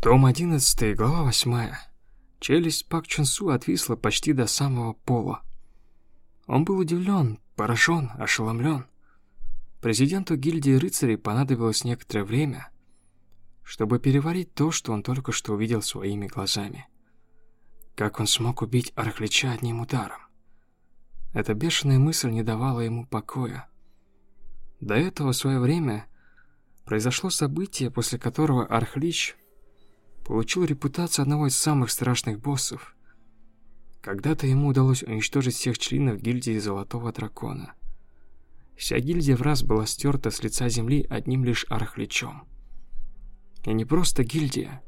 Том 11, глава 8. Челюсть Пак Чунсу отвисла почти до самого пола. Он был удивлен, поражен, ошеломлен. Президенту гильдии рыцарей понадобилось некоторое время, чтобы переварить то, что он только что увидел своими глазами. Как он смог убить Архлича одним ударом? Эта бешеная мысль не давала ему покоя. До этого в свое время произошло событие, после которого Архлич получил репутацию одного из самых страшных боссов. Когда-то ему удалось уничтожить всех членов гильдии Золотого Дракона. Вся гильдия в раз была стерта с лица земли одним лишь архличом. И не просто гильдия,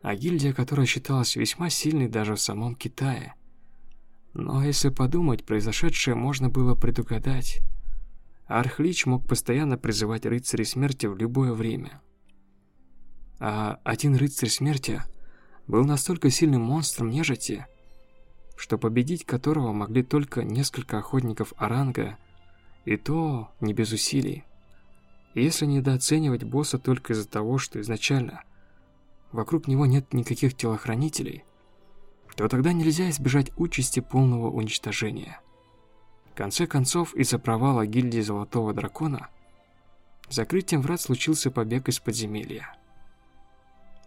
а гильдия, которая считалась весьма сильной даже в самом Китае. Но если подумать, произошедшее можно было предугадать. Архлич мог постоянно призывать рыцарей смерти в любое время – а один рыцарь смерти был настолько сильным монстром нежити, что победить которого могли только несколько охотников Оранга, и то не без усилий. если недооценивать босса только из-за того, что изначально вокруг него нет никаких телохранителей, то тогда нельзя избежать участи полного уничтожения. В конце концов, из-за провала гильдии Золотого Дракона, закрытием врат случился побег из подземелья.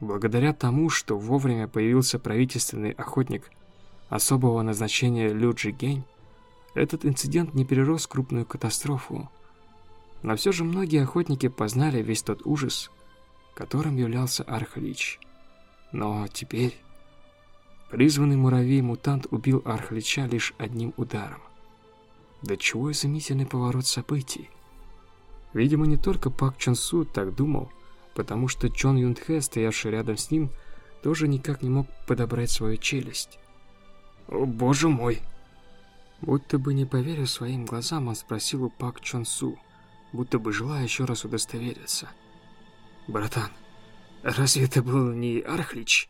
Благодаря тому, что вовремя появился правительственный охотник особого назначения Лю Джигень, этот инцидент не перерос в крупную катастрофу. Но все же многие охотники познали весь тот ужас, которым являлся Архлич. Но теперь... Призванный муравей-мутант убил Архлича лишь одним ударом. Да чего изумительный поворот событий. Видимо, не только Пак Чон Су так думал, потому что Чон Юнхэ, стоявший рядом с ним, тоже никак не мог подобрать свою челюсть. «О, боже мой!» Будто бы не поверив своим глазам, он спросил у Пак Чон Су, будто бы желая еще раз удостовериться. «Братан, разве это был не Архлич?»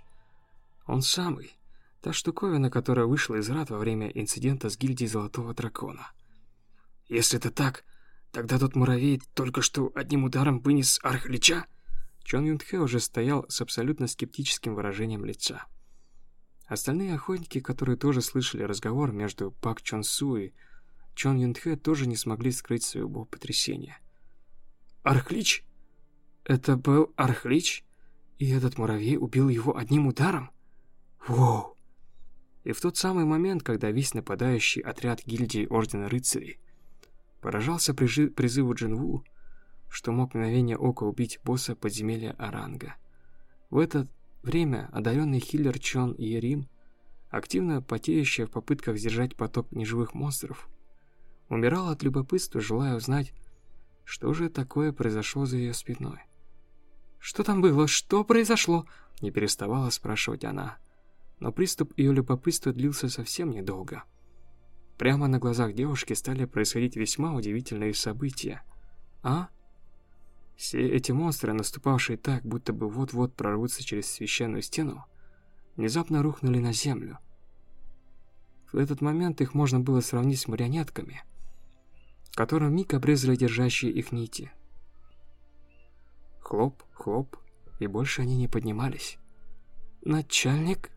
«Он самый. Та штуковина, которая вышла из рад во время инцидента с гильдией Золотого Дракона. Если это так, тогда тот муравей только что одним ударом вынес Архлича?» Чон Юнхэ уже стоял с абсолютно скептическим выражением лица. Остальные охотники, которые тоже слышали разговор между Пак Чон Су и Чон Юнхэ, тоже не смогли скрыть своего потрясения. «Архлич? Это был Архлич? И этот муравей убил его одним ударом? Воу!» И в тот самый момент, когда весь нападающий отряд гильдии Ордена Рыцарей поражался призыву Джинву, что мог мгновение ока убить босса подземелья Аранга. В это время одаренный хиллер Чон Ерим, активно потеющая в попытках сдержать поток неживых монстров, умирал от любопытства, желая узнать, что же такое произошло за ее спиной. «Что там было? Что произошло?» – не переставала спрашивать она. Но приступ ее любопытства длился совсем недолго. Прямо на глазах девушки стали происходить весьма удивительные события. «А?» Все эти монстры, наступавшие так, будто бы вот-вот прорвутся через священную стену, внезапно рухнули на землю. В этот момент их можно было сравнить с марионетками, которым миг обрезали держащие их нити. Хлоп, хлоп, и больше они не поднимались. «Начальник?»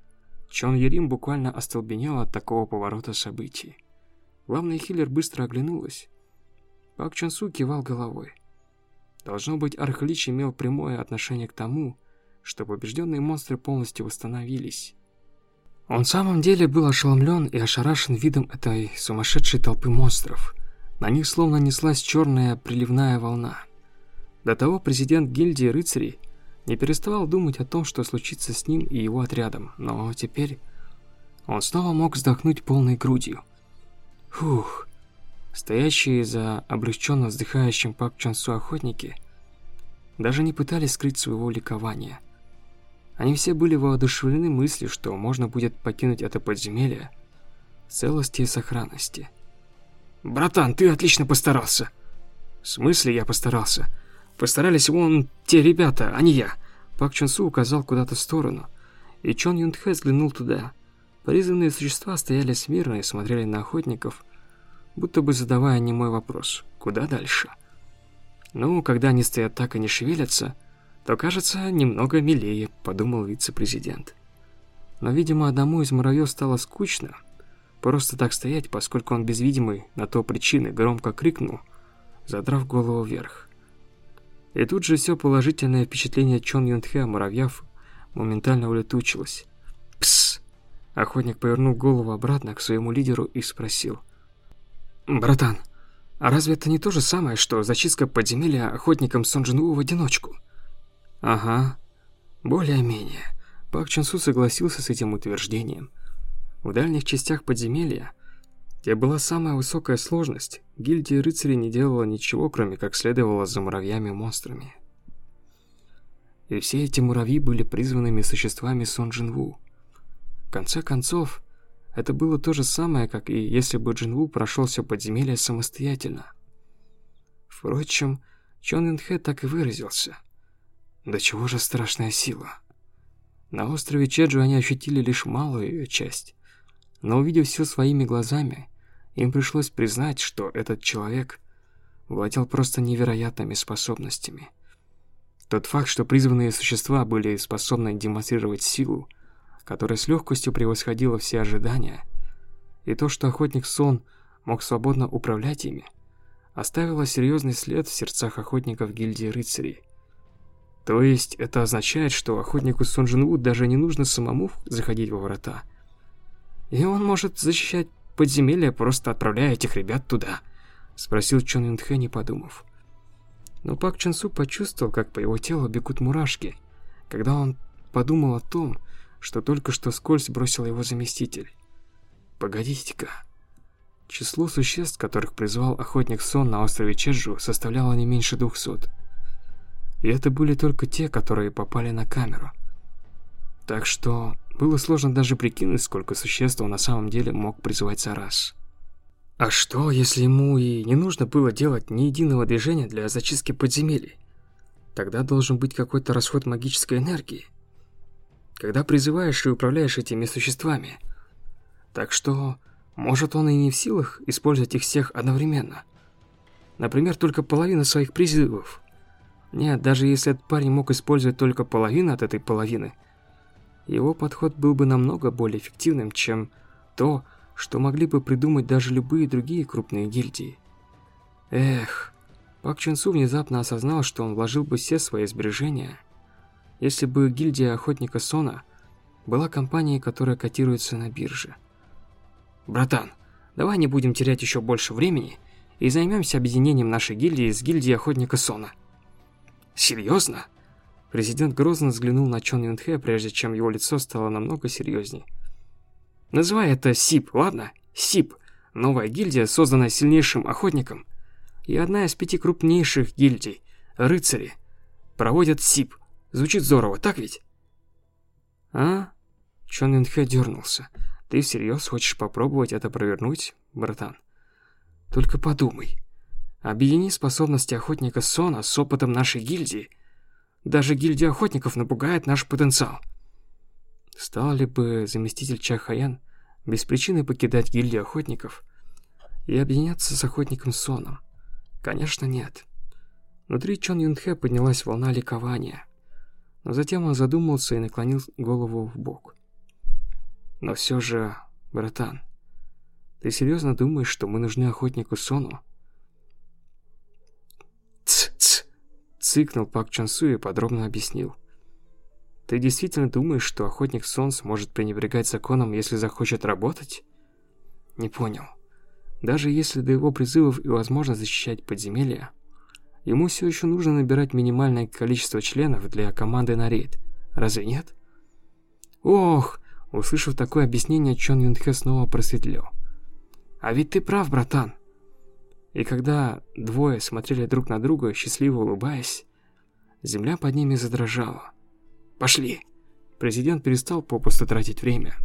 Чон Ерим буквально остолбенел от такого поворота событий. Главный хиллер быстро оглянулась. Пак Чон Су кивал головой. Должно быть, Архлич имел прямое отношение к тому, что побежденные монстры полностью восстановились. Он в самом деле был ошеломлен и ошарашен видом этой сумасшедшей толпы монстров. На них словно неслась черная приливная волна. До того президент гильдии рыцарей не переставал думать о том, что случится с ним и его отрядом, но теперь он снова мог вздохнуть полной грудью. Фух, Стоящие за облегченно вздыхающим Пак Чансу охотники даже не пытались скрыть своего ликования. Они все были воодушевлены мыслью, что можно будет покинуть это подземелье в целости и сохранности. «Братан, ты отлично постарался!» «В смысле я постарался? Постарались вон те ребята, а не я!» Пак Чансу указал куда-то в сторону, и Чон Юнтхэ взглянул туда. Призванные существа стояли смирно и смотрели на охотников, будто бы задавая немой вопрос «Куда дальше?». Ну, когда они стоят так и не шевелятся, то кажется немного милее, подумал вице-президент. Но, видимо, одному из муравьев стало скучно просто так стоять, поскольку он без видимой на то причины громко крикнул, задрав голову вверх. И тут же все положительное впечатление Чон Юнтхе о муравьев моментально улетучилось. «Псс!» Охотник повернул голову обратно к своему лидеру и спросил. «Братан, а разве это не то же самое, что зачистка подземелья охотником Сонджину в одиночку?» «Ага, более-менее». Пак Чансу согласился с этим утверждением. В дальних частях подземелья, где была самая высокая сложность, гильдия рыцарей не делала ничего, кроме как следовала за муравьями-монстрами. И все эти муравьи были призванными существами Сон Джинву. В конце концов, это было то же самое, как и если бы Джинву прошел все подземелье самостоятельно. Впрочем, Чон Инхэ так и выразился. Да чего же страшная сила. На острове Чеджу они ощутили лишь малую ее часть. Но увидев все своими глазами, им пришлось признать, что этот человек владел просто невероятными способностями. Тот факт, что призванные существа были способны демонстрировать силу, которая с легкостью превосходила все ожидания, и то, что охотник Сон мог свободно управлять ими, оставило серьезный след в сердцах охотников гильдии рыцарей. То есть это означает, что охотнику Сон Джинву даже не нужно самому заходить во врата. И он может защищать подземелье, просто отправляя этих ребят туда, спросил Чон Юнхэ, не подумав. Но Пак Чансу почувствовал, как по его телу бегут мурашки, когда он подумал о том, что только что скользь бросил его заместитель. Погодите-ка. Число существ, которых призвал охотник Сон на острове Чеджу, составляло не меньше двухсот. И это были только те, которые попали на камеру. Так что было сложно даже прикинуть, сколько существ он на самом деле мог призывать за раз. А что, если ему и не нужно было делать ни единого движения для зачистки подземелий? Тогда должен быть какой-то расход магической энергии. Когда призываешь и управляешь этими существами. Так что, может он и не в силах использовать их всех одновременно. Например, только половину своих призывов. Нет, даже если этот парень мог использовать только половину от этой половины, его подход был бы намного более эффективным, чем то, что могли бы придумать даже любые другие крупные гильдии. Эх, Пак Чун Су внезапно осознал, что он вложил бы все свои сбережения, если бы гильдия Охотника Сона была компанией, которая котируется на бирже. «Братан, давай не будем терять еще больше времени и займемся объединением нашей гильдии с гильдией Охотника Сона». Серьезно? Президент грозно взглянул на Чон Юнхэ, прежде чем его лицо стало намного серьезней. Называй это СИП, ладно? СИП. Новая гильдия, созданная сильнейшим охотником. И одна из пяти крупнейших гильдий. Рыцари. Проводят СИП. Звучит здорово, так ведь? А? Чон Юнхэ дернулся. Ты всерьез хочешь попробовать это провернуть, братан? Только подумай. Объедини способности охотника Сона с опытом нашей гильдии. Даже гильдия охотников напугает наш потенциал. Стал ли бы заместитель Чахаян без причины покидать гильдию охотников и объединяться с охотником Соном? Конечно, нет. Внутри Чон Юнхэ поднялась волна ликования, но затем он задумался и наклонил голову в бок. Но все же, братан, ты серьезно думаешь, что мы нужны охотнику Сону? Цыкнул Пак Чансу и подробно объяснил. «Ты действительно думаешь, что охотник Солнц может пренебрегать законом, если захочет работать?» «Не понял. Даже если до его призывов и возможно защищать подземелья, ему все еще нужно набирать минимальное количество членов для команды на рейд. Разве нет?» «Ох!» Услышав такое объяснение, Чон Юнхэ снова просветлел. «А ведь ты прав, братан. И когда двое смотрели друг на друга, счастливо улыбаясь, земля под ними задрожала. «Пошли!» Президент перестал попусту тратить время.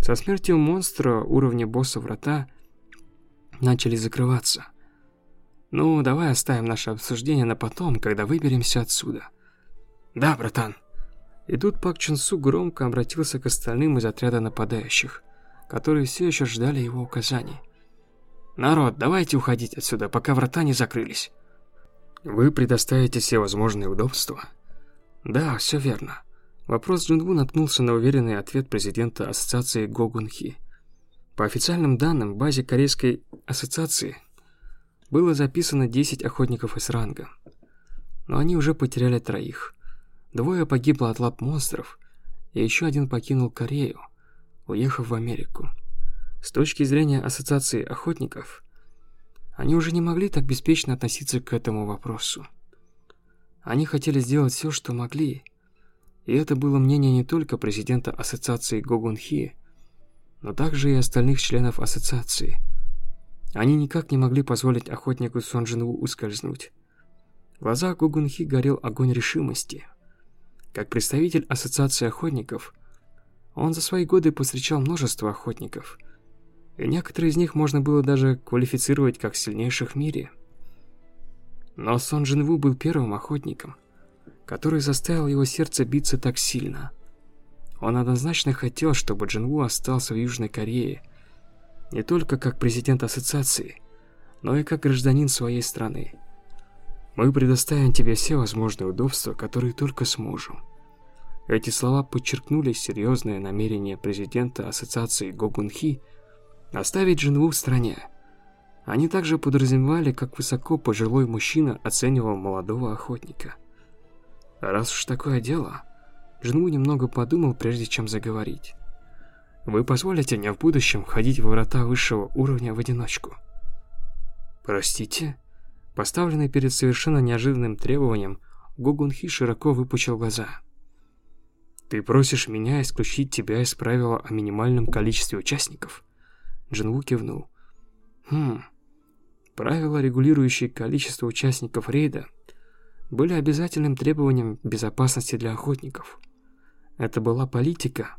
Со смертью монстра уровня босса врата начали закрываться. «Ну, давай оставим наше обсуждение на потом, когда выберемся отсюда». «Да, братан». И тут Пак Чун Су громко обратился к остальным из отряда нападающих, которые все еще ждали его указаний. «Народ, давайте уходить отсюда, пока врата не закрылись». Вы предоставите все возможные удобства, Да, все верно. Вопрос Джинву наткнулся на уверенный ответ президента ассоциации Гогунхи. По официальным данным, в базе Корейской ассоциации было записано 10 охотников из ранга. Но они уже потеряли троих. Двое погибло от лап монстров, и еще один покинул Корею, уехав в Америку. С точки зрения ассоциации охотников, они уже не могли так беспечно относиться к этому вопросу. Они хотели сделать все, что могли, и это было мнение не только президента ассоциации Гогунхи, но также и остальных членов ассоциации. Они никак не могли позволить охотнику Сон Джинву ускользнуть. В глазах Гогунхи горел огонь решимости. Как представитель ассоциации охотников, он за свои годы повстречал множество охотников – и некоторые из них можно было даже квалифицировать как сильнейших в мире. Но Сон Джин Ву был первым охотником, который заставил его сердце биться так сильно. Он однозначно хотел, чтобы Джин Ву остался в Южной Корее, не только как президент ассоциации, но и как гражданин своей страны. Мы предоставим тебе все возможные удобства, которые только сможем. Эти слова подчеркнули серьезное намерение президента ассоциации Гогунхи Оставить жену в стране. Они также подразумевали, как высоко пожилой мужчина оценивал молодого охотника. Раз уж такое дело, Джинву немного подумал, прежде чем заговорить. Вы позволите мне в будущем ходить в врата высшего уровня в одиночку? Простите? Поставленный перед совершенно неожиданным требованием, Гогунхи широко выпучил глаза. Ты просишь меня исключить тебя из правила о минимальном количестве участников? Джинву кивнул. Хм. Правила, регулирующие количество участников рейда, были обязательным требованием безопасности для охотников. Это была политика,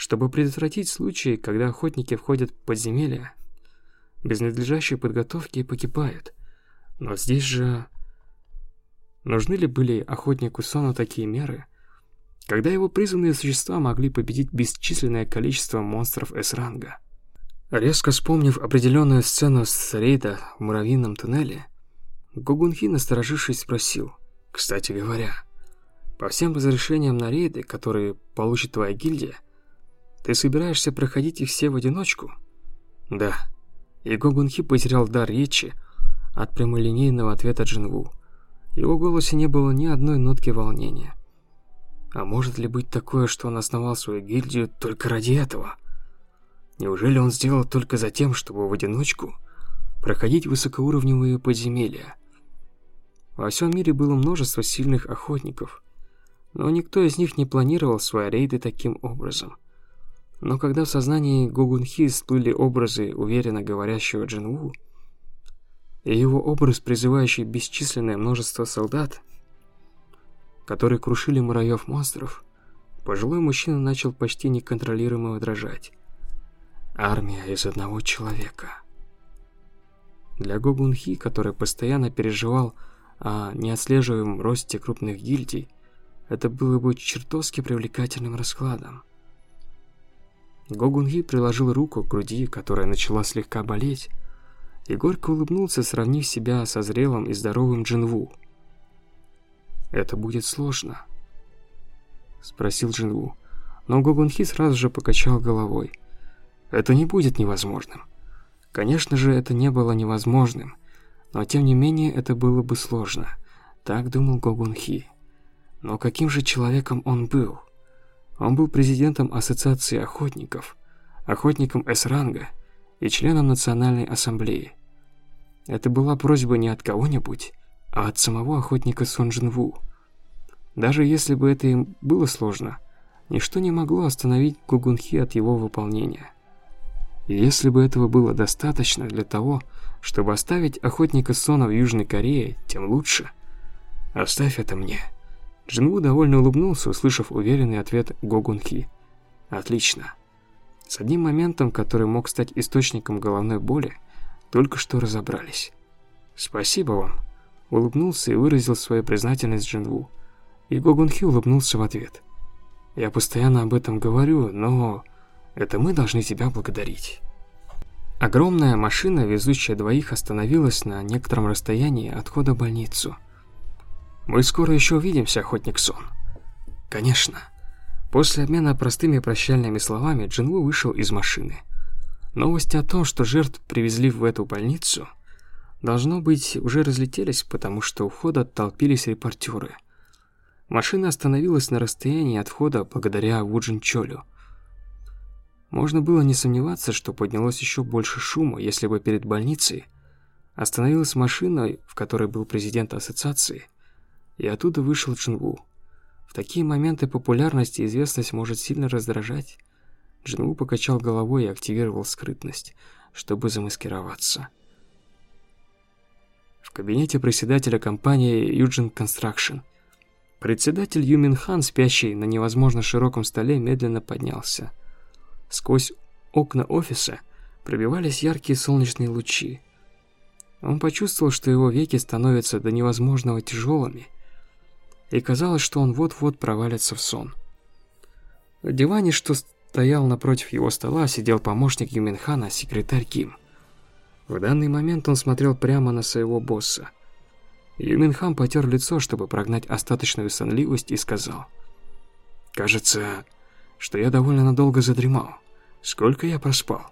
чтобы предотвратить случаи, когда охотники входят в подземелья, без надлежащей подготовки и погибают. Но здесь же... Нужны ли были охотнику Сону такие меры, когда его призванные существа могли победить бесчисленное количество монстров С-ранга? Резко вспомнив определенную сцену с рейда в муравьином туннеле, Гугунхи, насторожившись, спросил, «Кстати говоря, по всем разрешениям на рейды, которые получит твоя гильдия, ты собираешься проходить их все в одиночку?» «Да». И Гугунхи потерял дар речи от прямолинейного ответа Джинву. В его голосе не было ни одной нотки волнения. А может ли быть такое, что он основал свою гильдию только ради этого? Неужели он сделал только за тем, чтобы в одиночку проходить высокоуровневые подземелья? Во всем мире было множество сильных охотников, но никто из них не планировал свои рейды таким образом. Но когда в сознании Гогунхи всплыли образы уверенно говорящего Джинву, и его образ, призывающий бесчисленное множество солдат, которые крушили муравьев-монстров, пожилой мужчина начал почти неконтролируемо дрожать. Армия из одного человека. Для Гогунхи, который постоянно переживал о неотслеживаемом росте крупных гильдий, это было бы чертовски привлекательным раскладом. Гогунхи приложил руку к груди, которая начала слегка болеть, и горько улыбнулся, сравнив себя со зрелым и здоровым Джинву. «Это будет сложно?» – спросил Джинву, но Гогунхи сразу же покачал головой – это не будет невозможным. Конечно же, это не было невозможным, но тем не менее это было бы сложно. Так думал Гогун Хи. Но каким же человеком он был? Он был президентом Ассоциации охотников, охотником С-ранга и членом Национальной ассамблеи. Это была просьба не от кого-нибудь, а от самого охотника Сон Джин Ву. Даже если бы это им было сложно, ничто не могло остановить Гугунхи от его выполнения. Если бы этого было достаточно для того, чтобы оставить охотника Сона в Южной Корее, тем лучше. Оставь это мне. Джинву довольно улыбнулся, услышав уверенный ответ Гогунхи. Отлично. С одним моментом, который мог стать источником головной боли, только что разобрались. Спасибо вам. Улыбнулся и выразил свою признательность Джинву. И Гогунхи улыбнулся в ответ. Я постоянно об этом говорю, но это мы должны тебя благодарить. Огромная машина, везущая двоих, остановилась на некотором расстоянии от входа в больницу. «Мы скоро еще увидимся, охотник Сон». Конечно. После обмена простыми прощальными словами Джинву вышел из машины. Новости о том, что жертв привезли в эту больницу, должно быть, уже разлетелись, потому что у входа толпились репортеры. Машина остановилась на расстоянии от входа благодаря Вуджин Чолю. Можно было не сомневаться, что поднялось еще больше шума, если бы перед больницей остановилась машина, в которой был президент ассоциации, и оттуда вышел Джинву. В такие моменты популярность и известность может сильно раздражать. Джинву покачал головой и активировал скрытность, чтобы замаскироваться. В кабинете председателя компании Юджин Construction председатель Юмин Хан, спящий на невозможно широком столе, медленно поднялся. Сквозь окна офиса пробивались яркие солнечные лучи. Он почувствовал, что его веки становятся до невозможного тяжелыми, и казалось, что он вот-вот провалится в сон. В диване, что стоял напротив его стола, сидел помощник Юминхана, секретарь Ким. В данный момент он смотрел прямо на своего босса. Юминхан потер лицо, чтобы прогнать остаточную сонливость, и сказал. «Кажется, что я довольно надолго задремал. Сколько я проспал?»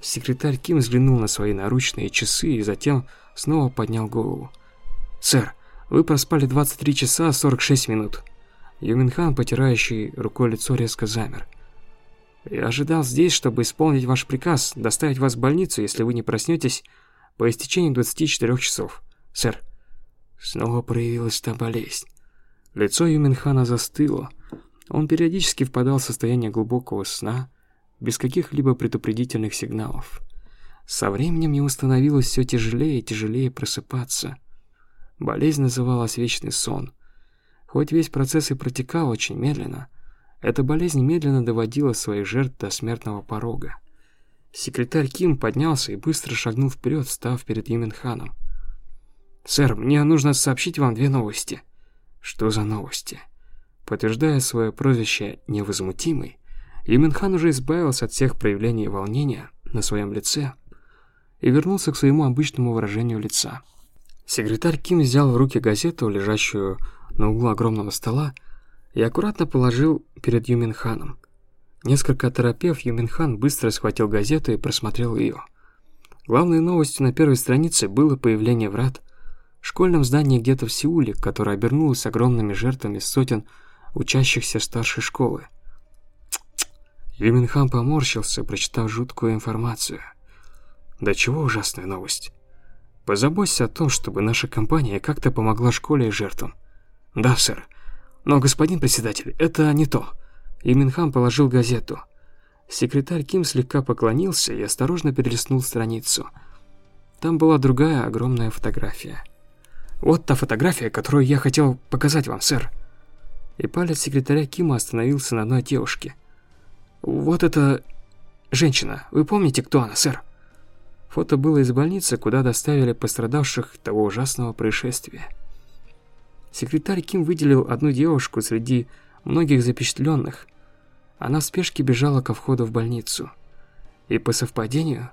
Секретарь Ким взглянул на свои наручные часы и затем снова поднял голову. «Сэр, вы проспали 23 часа 46 минут. Юминхан, потирающий рукой лицо, резко замер. Я ожидал здесь, чтобы исполнить ваш приказ, доставить вас в больницу, если вы не проснетесь по истечении 24 часов. Сэр. Снова проявилась та болезнь. Лицо Юминхана застыло. Он периодически впадал в состояние глубокого сна, без каких-либо предупредительных сигналов. Со временем ему становилось все тяжелее и тяжелее просыпаться. Болезнь называлась вечный сон. Хоть весь процесс и протекал очень медленно, эта болезнь медленно доводила своих жертв до смертного порога. Секретарь Ким поднялся и быстро шагнул вперед, став перед Юминханом. «Сэр, мне нужно сообщить вам две новости». «Что за новости?» Подтверждая свое прозвище «невозмутимый», Юминхан уже избавился от всех проявлений волнения на своем лице и вернулся к своему обычному выражению лица. Секретарь Ким взял в руки газету, лежащую на углу огромного стола, и аккуратно положил перед Юминханом. Несколько оторопев, Юминхан быстро схватил газету и просмотрел ее. Главной новостью на первой странице было появление врат в школьном здании где-то в Сеуле, которое обернулось огромными жертвами сотен учащихся старшей школы. Юминхан поморщился, прочитав жуткую информацию. Да чего ужасная новость. Позаботься о том, чтобы наша компания как-то помогла школе и жертвам. Да, сэр. Но, господин председатель, это не то. Иминхам положил газету. Секретарь Ким слегка поклонился и осторожно перелистнул страницу. Там была другая огромная фотография. Вот та фотография, которую я хотел показать вам, сэр. И палец секретаря Кима остановился на одной девушке. Вот это женщина. Вы помните, кто она, сэр? Фото было из больницы, куда доставили пострадавших того ужасного происшествия. Секретарь Ким выделил одну девушку среди многих запечатленных. Она в спешке бежала ко входу в больницу. И по совпадению,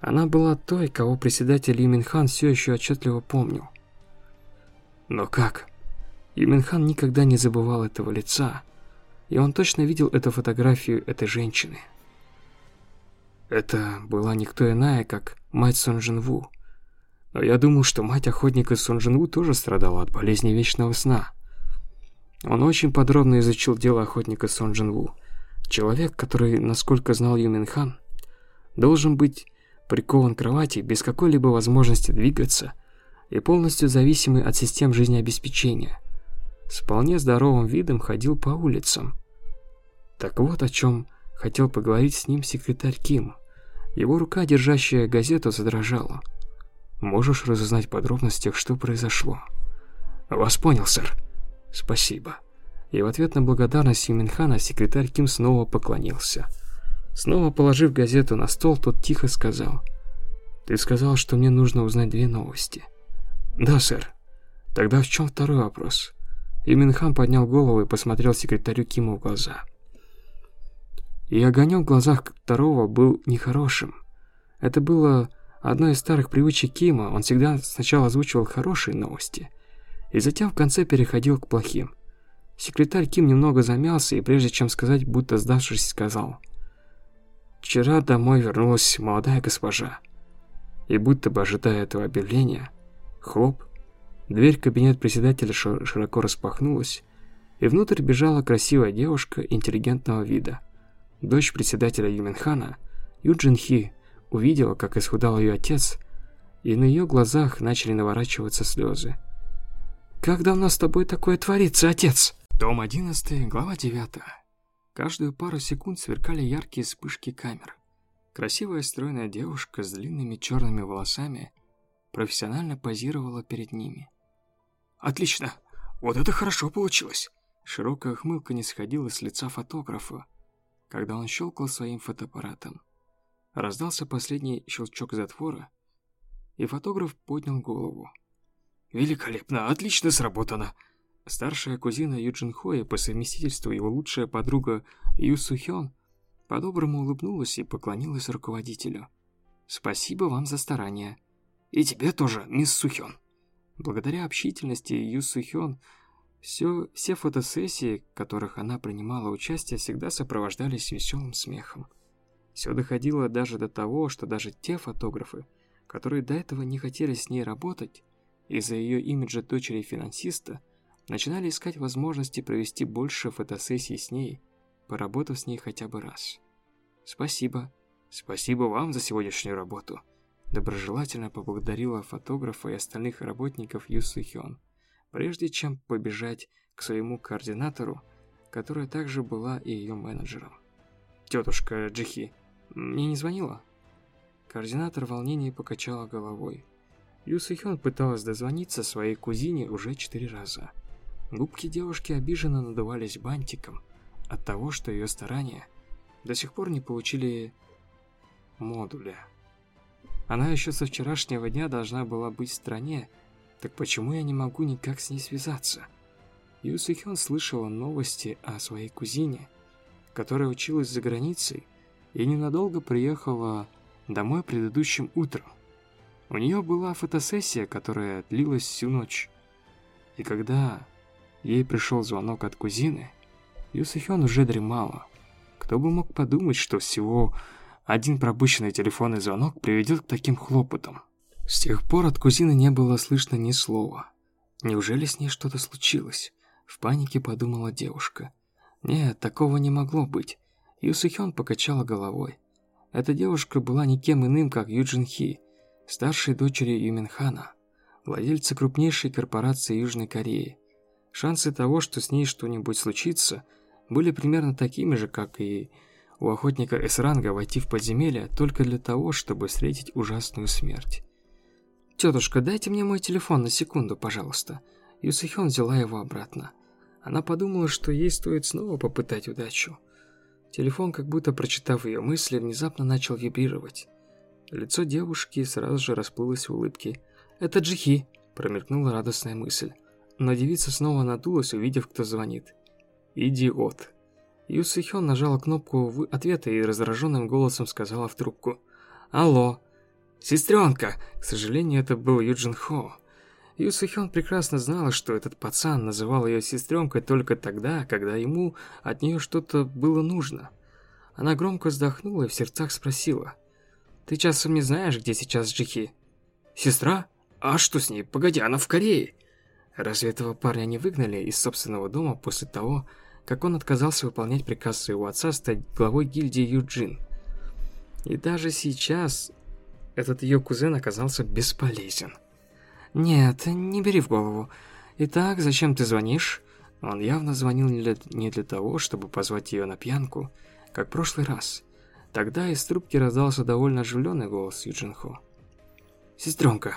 она была той, кого председатель Юминхан все еще отчетливо помнил. Но как? Юминхан никогда не забывал этого лица, и он точно видел эту фотографию этой женщины. Это была никто иная, как мать Сон Джинву. Но я думал, что мать охотника Сон Джинву тоже страдала от болезни вечного сна. Он очень подробно изучил дело охотника Сон Джинву. Человек, который, насколько знал Юмин Хан, должен быть прикован к кровати без какой-либо возможности двигаться и полностью зависимый от систем жизнеобеспечения. С вполне здоровым видом ходил по улицам. Так вот о чем хотел поговорить с ним секретарь Ким. Его рука, держащая газету, задрожала. «Можешь разузнать подробности, что произошло?» «Вас понял, сэр». «Спасибо». И в ответ на благодарность Юминхана секретарь Ким снова поклонился. Снова положив газету на стол, тот тихо сказал. «Ты сказал, что мне нужно узнать две новости». «Да, сэр». «Тогда в чем второй вопрос?» Юминхан поднял голову и посмотрел секретарю Киму в глаза. И огонек в глазах второго был нехорошим. Это было одной из старых привычек Кима, он всегда сначала озвучивал хорошие новости, и затем в конце переходил к плохим. Секретарь Ким немного замялся и прежде чем сказать, будто сдавшись, сказал. «Вчера домой вернулась молодая госпожа. И будто бы ожидая этого объявления, хлоп, дверь кабинет председателя широко распахнулась, и внутрь бежала красивая девушка интеллигентного вида. Дочь председателя Юминхана, Юджин Хи, увидела, как исхудал ее отец, и на ее глазах начали наворачиваться слезы. «Как давно с тобой такое творится, отец?» Том 11, глава 9. Каждую пару секунд сверкали яркие вспышки камер. Красивая стройная девушка с длинными черными волосами профессионально позировала перед ними. «Отлично! Вот это хорошо получилось!» Широкая хмылка не сходила с лица фотографа, когда он щелкал своим фотоаппаратом. Раздался последний щелчок затвора, и фотограф поднял голову. «Великолепно! Отлично сработано!» Старшая кузина Юджин Хоя, по совместительству его лучшая подруга Ю Сухён, по-доброму улыбнулась и поклонилась руководителю. «Спасибо вам за старание». «И тебе тоже, мисс Сухён». Благодаря общительности Ю Сухён, все, все фотосессии, в которых она принимала участие, всегда сопровождались веселым смехом. Все доходило даже до того, что даже те фотографы, которые до этого не хотели с ней работать, из-за ее имиджа дочери финансиста, начинали искать возможности провести больше фотосессий с ней, поработав с ней хотя бы раз. «Спасибо. Спасибо вам за сегодняшнюю работу», доброжелательно поблагодарила фотографа и остальных работников Ю Сухён, прежде чем побежать к своему координатору, которая также была и ее менеджером. «Тетушка Джихи, мне не звонила?» Координатор волнения покачала головой. Ю Сухён пыталась дозвониться своей кузине уже четыре раза. Губки девушки обиженно надувались бантиком от того, что ее старания до сих пор не получили модуля. Она еще со вчерашнего дня должна была быть в стране, так почему я не могу никак с ней связаться? Ю Сухён слышала новости о своей кузине, которая училась за границей и ненадолго приехала домой предыдущим утром. У нее была фотосессия, которая длилась всю ночь. И когда Ей пришел звонок от кузины. Юсихён уже дремала. Кто бы мог подумать, что всего один пропущенный телефонный звонок приведет к таким хлопотам. С тех пор от кузины не было слышно ни слова. Неужели с ней что-то случилось? В панике подумала девушка. Нет, такого не могло быть. Юсихён покачала головой. Эта девушка была никем иным, как Юджин Хи, старшей дочери Юминхана, владельца крупнейшей корпорации Южной Кореи. Шансы того, что с ней что-нибудь случится, были примерно такими же, как и у охотника С-ранга войти в подземелье только для того, чтобы встретить ужасную смерть. «Тетушка, дайте мне мой телефон на секунду, пожалуйста». Юсихён взяла его обратно. Она подумала, что ей стоит снова попытать удачу. Телефон, как будто прочитав ее мысли, внезапно начал вибрировать. Лицо девушки сразу же расплылось в улыбке. «Это Джихи», – промелькнула радостная мысль. Но девица снова надулась, увидев, кто звонит. «Идиот». Ю Сихён нажала кнопку ответа и раздраженным голосом сказала в трубку. «Алло». «Сестренка!» К сожалению, это был Юджин Хо. Ю Сихён прекрасно знала, что этот пацан называл ее сестренкой только тогда, когда ему от нее что-то было нужно. Она громко вздохнула и в сердцах спросила. «Ты часом не знаешь, где сейчас Джихи?» «Сестра? А что с ней? Погоди, она в Корее!» Разве этого парня не выгнали из собственного дома после того, как он отказался выполнять приказ своего отца стать главой гильдии Юджин? И даже сейчас этот ее кузен оказался бесполезен. «Нет, не бери в голову. Итак, зачем ты звонишь?» Он явно звонил не для, не для того, чтобы позвать ее на пьянку, как в прошлый раз. Тогда из трубки раздался довольно оживленный голос Юджинхо. «Сестренка,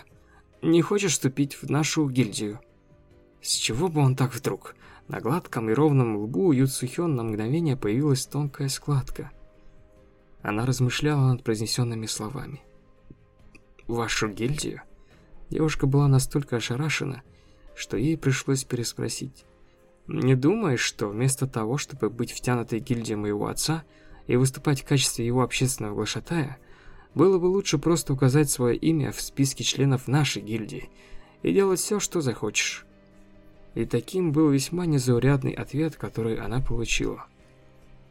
не хочешь вступить в нашу гильдию?» С чего бы он так вдруг? На гладком и ровном лбу Ю Цухён на мгновение появилась тонкая складка. Она размышляла над произнесенными словами. «Вашу гильдию?» Девушка была настолько ошарашена, что ей пришлось переспросить. «Не думаешь, что вместо того, чтобы быть втянутой в гильдию моего отца и выступать в качестве его общественного глашатая, было бы лучше просто указать свое имя в списке членов нашей гильдии и делать все, что захочешь?» И таким был весьма незаурядный ответ, который она получила.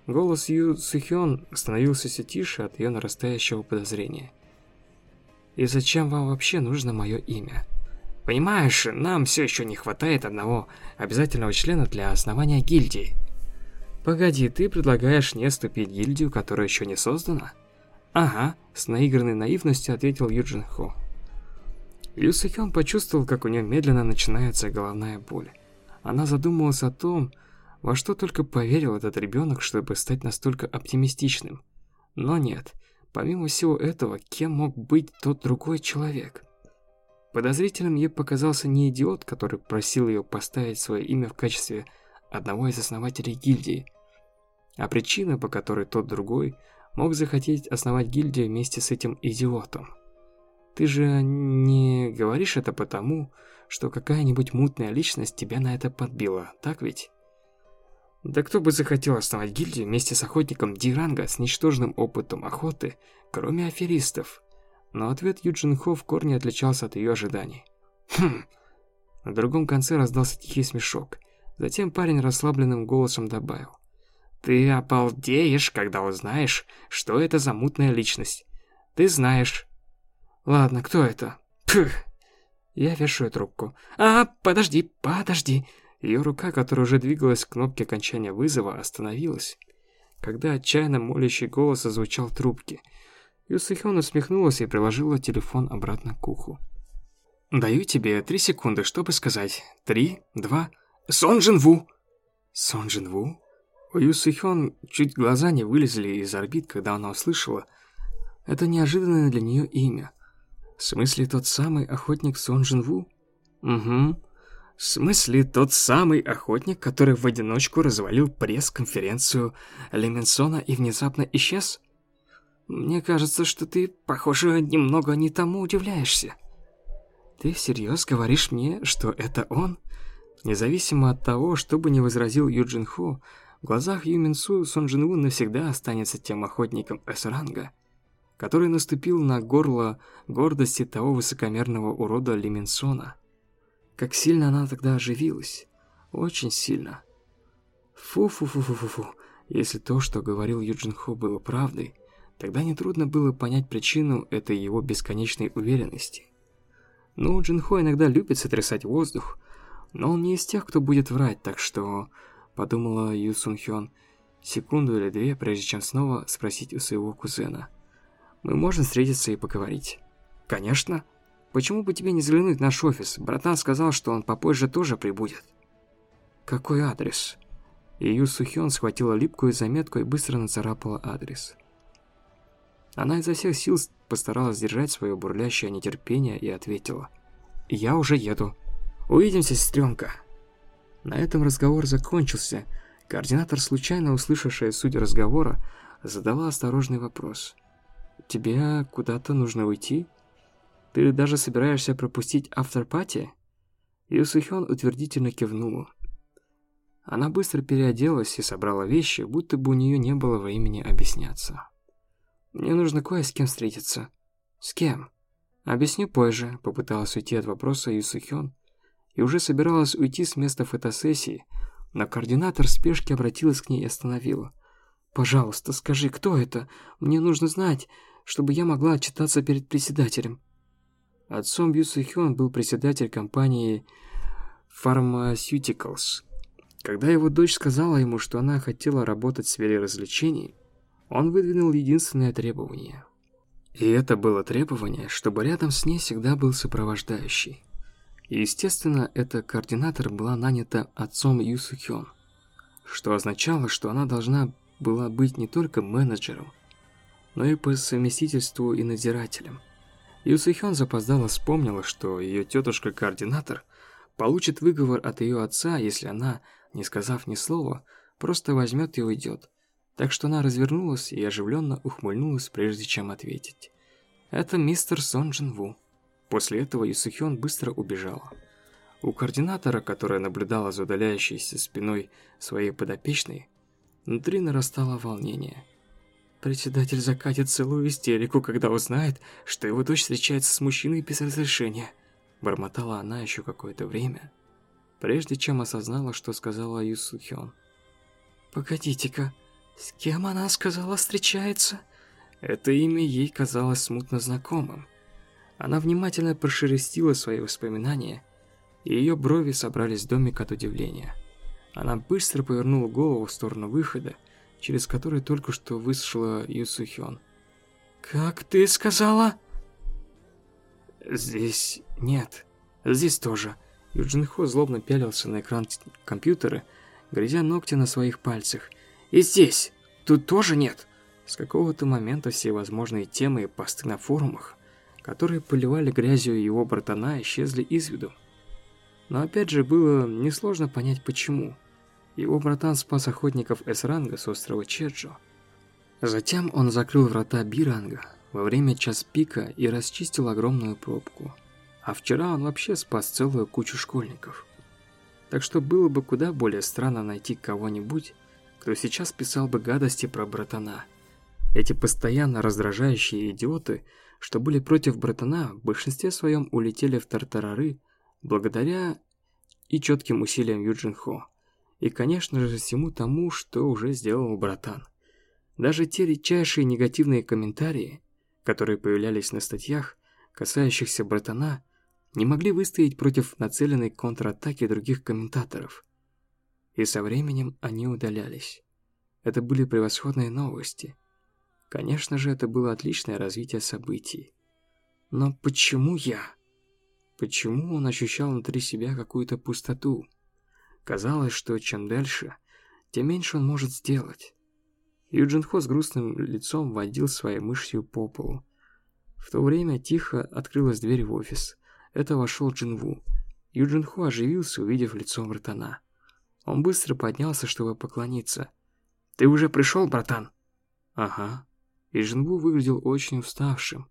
Голос Ю Сухён становился все тише от ее нарастающего подозрения. «И зачем вам вообще нужно мое имя?» «Понимаешь, нам все еще не хватает одного обязательного члена для основания гильдии». «Погоди, ты предлагаешь мне вступить в гильдию, которая еще не создана?» «Ага», — с наигранной наивностью ответил Юджин Хо. Ю Сухён почувствовал, как у нее медленно начинается головная боль. Она задумалась о том, во что только поверил этот ребенок, чтобы стать настолько оптимистичным. Но нет, помимо всего этого, кем мог быть тот другой человек? Подозрительным ей показался не идиот, который просил ее поставить свое имя в качестве одного из основателей гильдии, а причина, по которой тот другой мог захотеть основать гильдию вместе с этим идиотом. Ты же не говоришь это потому, что какая-нибудь мутная личность тебя на это подбила, так ведь? Да кто бы захотел основать гильдию вместе с охотником Диранга с ничтожным опытом охоты, кроме аферистов? Но ответ Юджин Хо в корне отличался от ее ожиданий. Хм. На другом конце раздался тихий смешок. Затем парень расслабленным голосом добавил. «Ты обалдеешь, когда узнаешь, что это за мутная личность. Ты знаешь, Ладно, кто это? Пф. Я вешаю трубку. А, подожди, подожди. Ее рука, которая уже двигалась к кнопке окончания вызова, остановилась, когда отчаянно молящий голос озвучал в трубке. Юсыхён усмехнулась и приложила телефон обратно к уху. «Даю тебе три секунды, чтобы сказать. Три, два... Сон Джин Ву!» «Сон Джин Ву?» У Юсыхён чуть глаза не вылезли из орбит, когда она услышала. Это неожиданное для нее имя. В смысле, тот самый охотник Сон Джин Ву? Угу. В смысле, тот самый охотник, который в одиночку развалил пресс-конференцию Леменсона и внезапно исчез? Мне кажется, что ты, похоже, немного не тому удивляешься. Ты всерьез говоришь мне, что это он? Независимо от того, что бы ни возразил Юджин Хо, в глазах Ю Минсу Сон Джин Ву навсегда останется тем охотником С-ранга, который наступил на горло гордости того высокомерного урода Лименсона. Как сильно она тогда оживилась. Очень сильно. Фу-фу-фу-фу-фу-фу. Если то, что говорил Юджин Хо, было правдой, тогда нетрудно было понять причину этой его бесконечной уверенности. Ну, Джин Хо иногда любит сотрясать воздух, но он не из тех, кто будет врать, так что... Подумала Ю Сун Хён секунду или две, прежде чем снова спросить у своего кузена – мы можем встретиться и поговорить. Конечно. Почему бы тебе не заглянуть в наш офис? Братан сказал, что он попозже тоже прибудет. Какой адрес? И Ю Сухён схватила липкую заметку и быстро нацарапала адрес. Она изо всех сил постаралась сдержать свое бурлящее нетерпение и ответила. «Я уже еду. Увидимся, сестренка». На этом разговор закончился. Координатор, случайно услышавшая суть разговора, задала осторожный вопрос. Тебе куда-то нужно уйти? Ты даже собираешься пропустить автор-пати?» Юсухён утвердительно кивнула. Она быстро переоделась и собрала вещи, будто бы у нее не было времени объясняться. «Мне нужно кое с кем встретиться». «С кем?» «Объясню позже», — попыталась уйти от вопроса Юсухён и уже собиралась уйти с места фотосессии, но координатор спешки обратилась к ней и остановила. «Пожалуйста, скажи, кто это? Мне нужно знать чтобы я могла отчитаться перед председателем. Отцом Бью Хён был председатель компании Pharmaceuticals. Когда его дочь сказала ему, что она хотела работать в сфере развлечений, он выдвинул единственное требование. И это было требование, чтобы рядом с ней всегда был сопровождающий. И, естественно, эта координатор была нанята отцом Ю Хён, что означало, что она должна была быть не только менеджером, но и по совместительству и надзирателем. Юсихён запоздало вспомнила, что ее тетушка-координатор получит выговор от ее отца, если она, не сказав ни слова, просто возьмет и уйдет. Так что она развернулась и оживленно ухмыльнулась, прежде чем ответить. «Это мистер Сон Джин Ву». После этого Юсухён быстро убежала. У координатора, которая наблюдала за удаляющейся спиной своей подопечной, внутри нарастало волнение – Председатель закатит целую истерику, когда узнает, что его дочь встречается с мужчиной без разрешения. Бормотала она еще какое-то время. прежде чем осознала, что сказала Ю Сухён. «Погодите-ка, с кем она сказала встречается?» Это имя ей казалось смутно знакомым. Она внимательно прошерстила свои воспоминания, и ее брови собрались в домик от удивления. Она быстро повернула голову в сторону выхода, через который только что вышла Ю Сухён. «Как ты сказала?» «Здесь нет. Здесь тоже». Юджин Хо злобно пялился на экран компьютера, грызя ногти на своих пальцах. «И здесь! Тут тоже нет!» С какого-то момента все возможные темы и посты на форумах, которые поливали грязью его братана, исчезли из виду. Но опять же было несложно понять почему. Его братан спас охотников С-ранга с острова Чеджо. Затем он закрыл врата Биранга во время час пика и расчистил огромную пробку. А вчера он вообще спас целую кучу школьников. Так что было бы куда более странно найти кого-нибудь, кто сейчас писал бы гадости про братана. Эти постоянно раздражающие идиоты, что были против братана, в большинстве своем улетели в Тартарары благодаря и четким усилиям Юджин Хо. И, конечно же, всему тому, что уже сделал братан. Даже те редчайшие негативные комментарии, которые появлялись на статьях, касающихся братана, не могли выстоять против нацеленной контратаки других комментаторов. И со временем они удалялись. Это были превосходные новости. Конечно же, это было отличное развитие событий. Но почему я? Почему он ощущал внутри себя какую-то пустоту? Казалось, что чем дальше, тем меньше он может сделать. Юджин Хо с грустным лицом водил своей мышью по полу. В то время тихо открылась дверь в офис. Это вошел Джин Ву. Юджин Хо оживился, увидев лицо братана. Он быстро поднялся, чтобы поклониться. «Ты уже пришел, братан?» «Ага». И Джин Ву выглядел очень уставшим.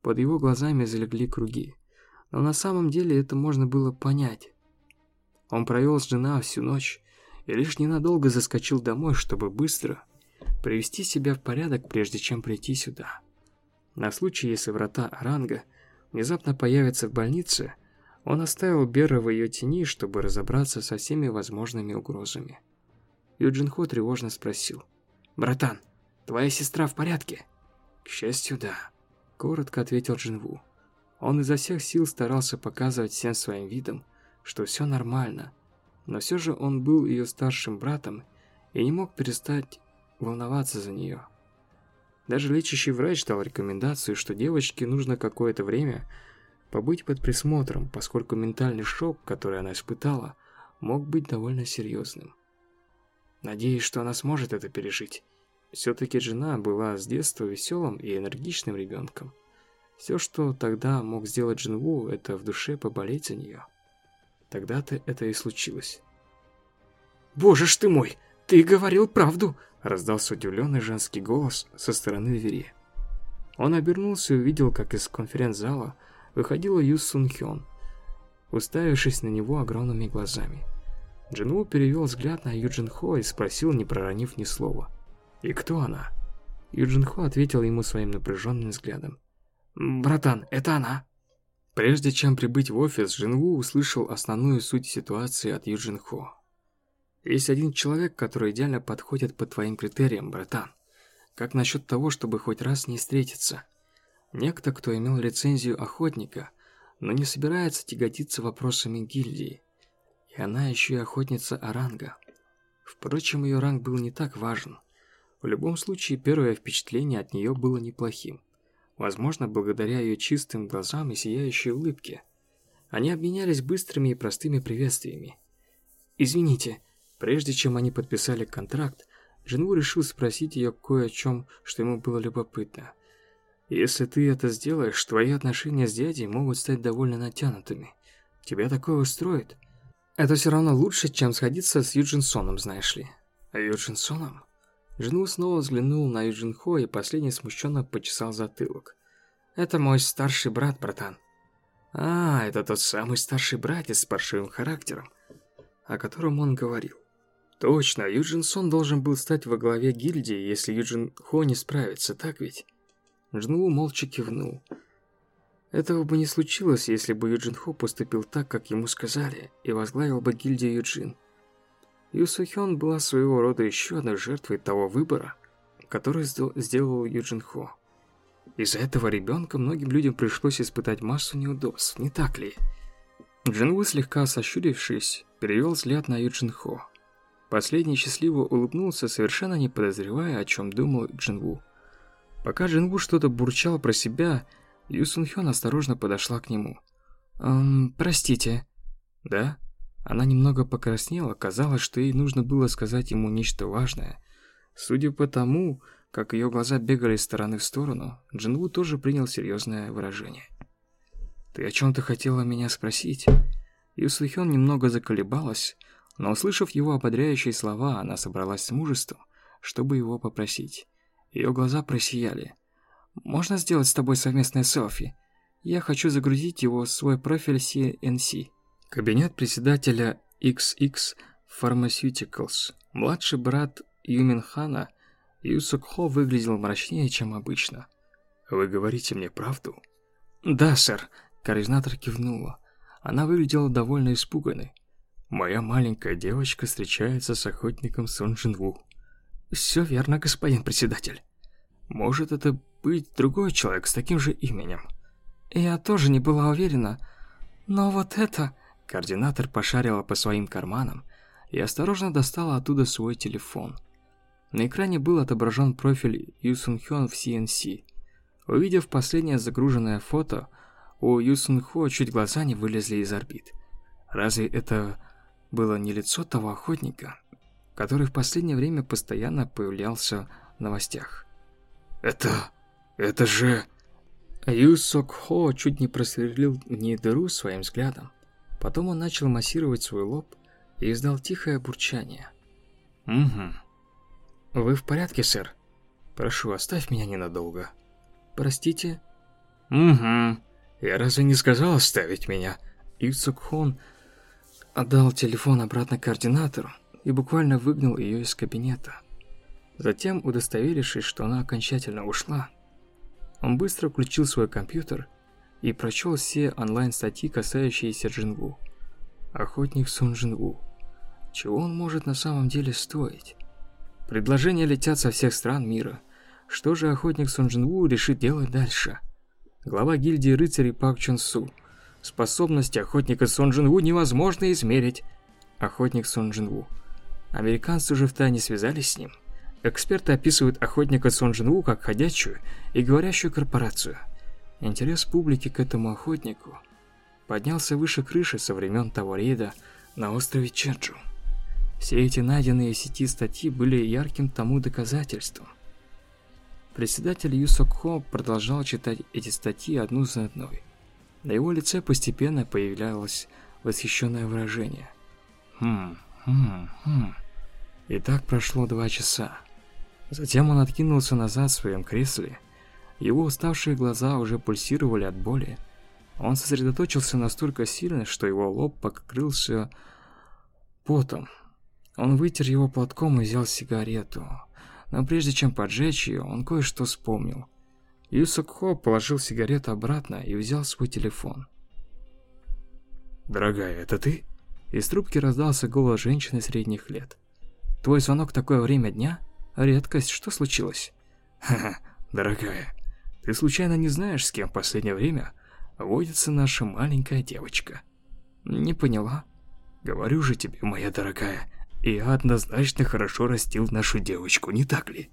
Под его глазами залегли круги. Но на самом деле это можно было понять. Он провел с жена всю ночь и лишь ненадолго заскочил домой, чтобы быстро привести себя в порядок, прежде чем прийти сюда. На случай, если врата Аранга внезапно появятся в больнице, он оставил Бера в ее тени, чтобы разобраться со всеми возможными угрозами. Юджин Хо тревожно спросил. «Братан, твоя сестра в порядке?» «К счастью, да», — коротко ответил Джинву. Он изо всех сил старался показывать всем своим видом, что все нормально, но все же он был ее старшим братом и не мог перестать волноваться за нее. Даже лечащий врач дал рекомендацию, что девочке нужно какое-то время побыть под присмотром, поскольку ментальный шок, который она испытала, мог быть довольно серьезным. Надеюсь, что она сможет это пережить. Все-таки жена была с детства веселым и энергичным ребенком. Все, что тогда мог сделать Джинву, это в душе поболеть за нее. Тогда-то это и случилось. «Боже ж ты мой, ты говорил правду!» Раздался удивленный женский голос со стороны двери. Он обернулся и увидел, как из конференц-зала выходила Ю Сун Хён, уставившись на него огромными глазами. Джинву перевел взгляд на Юджин Хо и спросил, не проронив ни слова. «И кто она?» Юджин Хо ответил ему своим напряженным взглядом. «Братан, это она!» Прежде чем прибыть в офис, Джинву услышал основную суть ситуации от Юджин Хо. Есть один человек, который идеально подходит по твоим критериям, братан. Как насчет того, чтобы хоть раз не встретиться? Некто, кто имел лицензию охотника, но не собирается тяготиться вопросами гильдии. И она еще и охотница Оранга. Впрочем, ее ранг был не так важен. В любом случае, первое впечатление от нее было неплохим. Возможно, благодаря ее чистым глазам и сияющей улыбке. Они обменялись быстрыми и простыми приветствиями. «Извините, Прежде чем они подписали контракт, Джинву решил спросить ее кое о чем, что ему было любопытно. «Если ты это сделаешь, твои отношения с дядей могут стать довольно натянутыми. Тебя такое устроит?» «Это все равно лучше, чем сходиться с Юджинсоном, знаешь ли». «А Юджинсоном?» Джинву снова взглянул на Юджин Хо и последний смущенно почесал затылок. «Это мой старший брат, братан». «А, это тот самый старший братец с паршивым характером, о котором он говорил. Точно, Юджин Сон должен был стать во главе гильдии, если Юджин Хо не справится, так ведь? Джну молча кивнул. Этого бы не случилось, если бы Юджин Хо поступил так, как ему сказали, и возглавил бы гильдию Юджин. Ю Сухён была своего рода еще одной жертвой того выбора, который сделал Юджин Хо. Из-за этого ребенка многим людям пришлось испытать массу неудобств, не так ли? Джинву, слегка сощурившись, перевел взгляд на Юджин Хо. Последний счастливо улыбнулся, совершенно не подозревая, о чем думал Джинву. Пока Джинву что-то бурчал про себя, Ю Сун Хён осторожно подошла к нему. «Эм, простите». «Да?» Она немного покраснела, казалось, что ей нужно было сказать ему нечто важное. Судя по тому, как ее глаза бегали из стороны в сторону, Джинву тоже принял серьезное выражение. «Ты о чем-то хотела меня спросить?» Ю Сун Хён немного заколебалась, но, услышав его ободряющие слова, она собралась с мужеством, чтобы его попросить. Ее глаза просияли. Можно сделать с тобой совместное селфи? Я хочу загрузить его в свой профиль CNC. Кабинет председателя XX Pharmaceuticals. Младший брат Юминхана Юсук Хо выглядел мрачнее, чем обычно. «Вы говорите мне правду?» «Да, сэр», – координатор кивнула. Она выглядела довольно испуганной. «Моя маленькая девочка встречается с охотником Сон Джинву». «Все верно, господин председатель». «Может, это быть другой человек с таким же именем. Я тоже не была уверена. Но вот это... Координатор пошарила по своим карманам и осторожно достала оттуда свой телефон. На экране был отображен профиль Юсун Хён в CNC. Увидев последнее загруженное фото, у Юсун Хо чуть глаза не вылезли из орбит. Разве это было не лицо того охотника, который в последнее время постоянно появлялся в новостях? «Это... это же...» Ю Сок Хо чуть не просверлил в ней дыру своим взглядом. Потом он начал массировать свой лоб и издал тихое бурчание. «Угу. Вы в порядке, сэр? Прошу, оставь меня ненадолго». «Простите?» «Угу. Я разве не сказал оставить меня?» Ю Сок Хон отдал телефон обратно координатору и буквально выгнал ее из кабинета. Затем, удостоверившись, что она окончательно ушла, он быстро включил свой компьютер и прочел все онлайн-статьи, касающиеся Джинву. Охотник Сун Джинву. Чего он может на самом деле стоить? Предложения летят со всех стран мира. Что же охотник Сун Джинву решит делать дальше? Глава гильдии рыцарей Пак Чон Су. Способности охотника Сун Джинву невозможно измерить. Охотник Сун Джинву. Американцы уже втайне связались с ним. Эксперты описывают охотника Сон Джин как ходячую и говорящую корпорацию. Интерес публики к этому охотнику поднялся выше крыши со времен того рейда на острове Чеджу. Все эти найденные в сети статьи были ярким тому доказательством. Председатель Юсок Хо продолжал читать эти статьи одну за одной. На его лице постепенно появлялось восхищенное выражение. Хм, хм, хм. И так прошло два часа. Затем он откинулся назад в своем кресле. Его уставшие глаза уже пульсировали от боли. Он сосредоточился настолько сильно, что его лоб покрылся потом. Он вытер его платком и взял сигарету. Но прежде чем поджечь ее, он кое-что вспомнил. Юсук Хо положил сигарету обратно и взял свой телефон. «Дорогая, это ты?» Из трубки раздался голос женщины средних лет. «Твой звонок такое время дня?» Редкость, что случилось? Ха-ха, дорогая, ты случайно не знаешь, с кем в последнее время водится наша маленькая девочка? Не поняла. Говорю же тебе, моя дорогая, я однозначно хорошо растил нашу девочку, не так ли?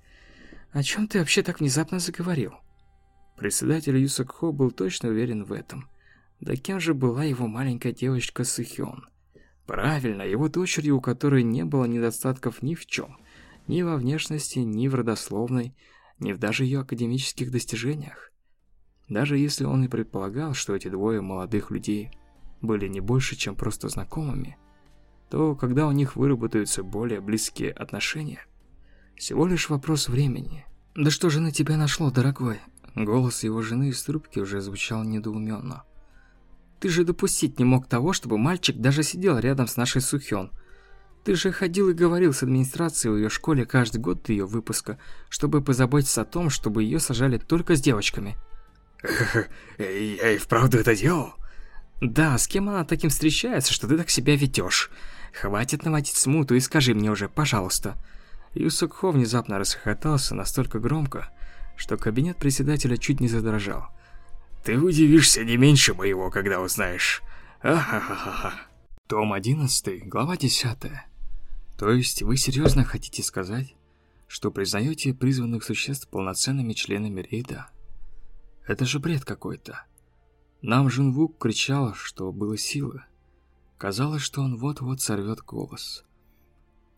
О чем ты вообще так внезапно заговорил? Председатель Юсак Хо был точно уверен в этом. Да кем же была его маленькая девочка Сухён? Правильно, его дочерью, у которой не было недостатков ни в чем. Ни во внешности, ни в родословной, ни в даже ее академических достижениях. Даже если он и предполагал, что эти двое молодых людей были не больше, чем просто знакомыми, то когда у них выработаются более близкие отношения, всего лишь вопрос времени. «Да что же на тебя нашло, дорогой?» Голос его жены из трубки уже звучал недоуменно. «Ты же допустить не мог того, чтобы мальчик даже сидел рядом с нашей Сухён. Ты же ходил и говорил с администрацией в ее школе каждый год до ее выпуска, чтобы позаботиться о том, чтобы ее сажали только с девочками. Я и вправду это делал? Да, с кем она таким встречается, что ты так себя ведешь? Хватит наводить смуту и скажи мне уже, пожалуйста. Юсукхо внезапно расхохотался настолько громко, что кабинет председателя чуть не задрожал. Ты удивишься не меньше моего, когда узнаешь. Ахахаха. Том 11, глава 10. То есть вы серьезно хотите сказать, что признаете призванных существ полноценными членами рейда? Это же бред какой-то. Нам Жунвук кричал, что было силы. Казалось, что он вот-вот сорвет голос.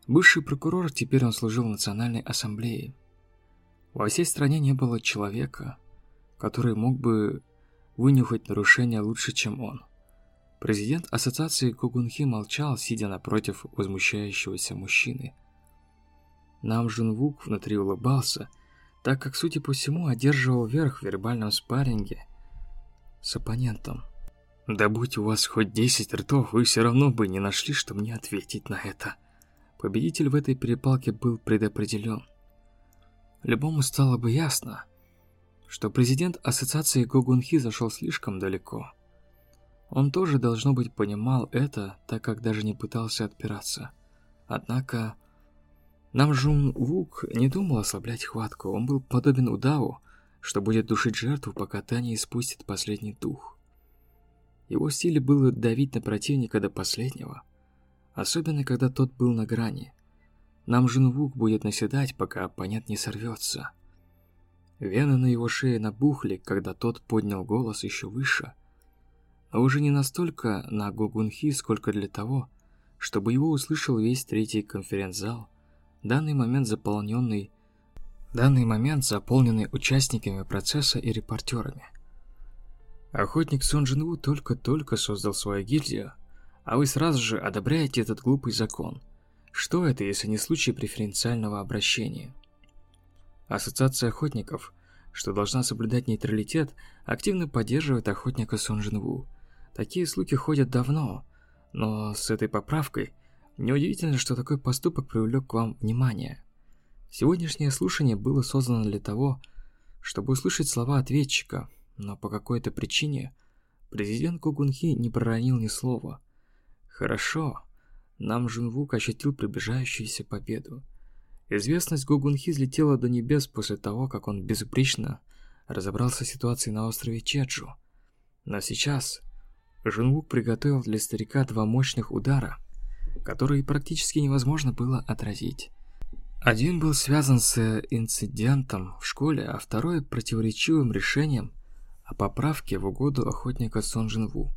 Бывший прокурор, теперь он служил в Национальной Ассамблее. Во всей стране не было человека, который мог бы вынюхать нарушения лучше, чем он. Президент ассоциации Кугунхи молчал, сидя напротив возмущающегося мужчины. Нам Жунвук внутри улыбался, так как, судя по всему, одерживал верх в вербальном спарринге с оппонентом. Да будь у вас хоть 10 ртов, вы все равно бы не нашли, что мне ответить на это. Победитель в этой перепалке был предопределен. Любому стало бы ясно, что президент ассоциации Гогунхи зашел слишком далеко. Он тоже, должно быть, понимал это, так как даже не пытался отпираться. Однако, нам Жун Вук не думал ослаблять хватку, он был подобен удаву, что будет душить жертву, пока та не испустит последний дух. Его стиле было давить на противника до последнего, особенно когда тот был на грани. Нам Жун Вук будет наседать, пока оппонент не сорвется. Вены на его шее набухли, когда тот поднял голос еще выше, но уже не настолько на Гогунхи, сколько для того, чтобы его услышал весь третий конференц-зал, данный момент заполненный данный момент заполненный участниками процесса и репортерами. Охотник Сон Джин только-только создал свою гильдию, а вы сразу же одобряете этот глупый закон. Что это, если не случай преференциального обращения? Ассоциация охотников, что должна соблюдать нейтралитет, активно поддерживает охотника Сон Джин Такие слухи ходят давно, но с этой поправкой неудивительно, что такой поступок привлек к вам внимание. Сегодняшнее слушание было создано для того, чтобы услышать слова ответчика, но по какой-то причине президент Кугунхи не проронил ни слова. Хорошо, нам Жунвук ощутил приближающуюся победу. Известность Гогунхи взлетела до небес после того, как он безупречно разобрался в ситуации на острове Чеджу. Но сейчас Жунвук приготовил для старика два мощных удара, которые практически невозможно было отразить. Один был связан с инцидентом в школе, а второй противоречивым решением о поправке в угоду охотника Сон Джинву.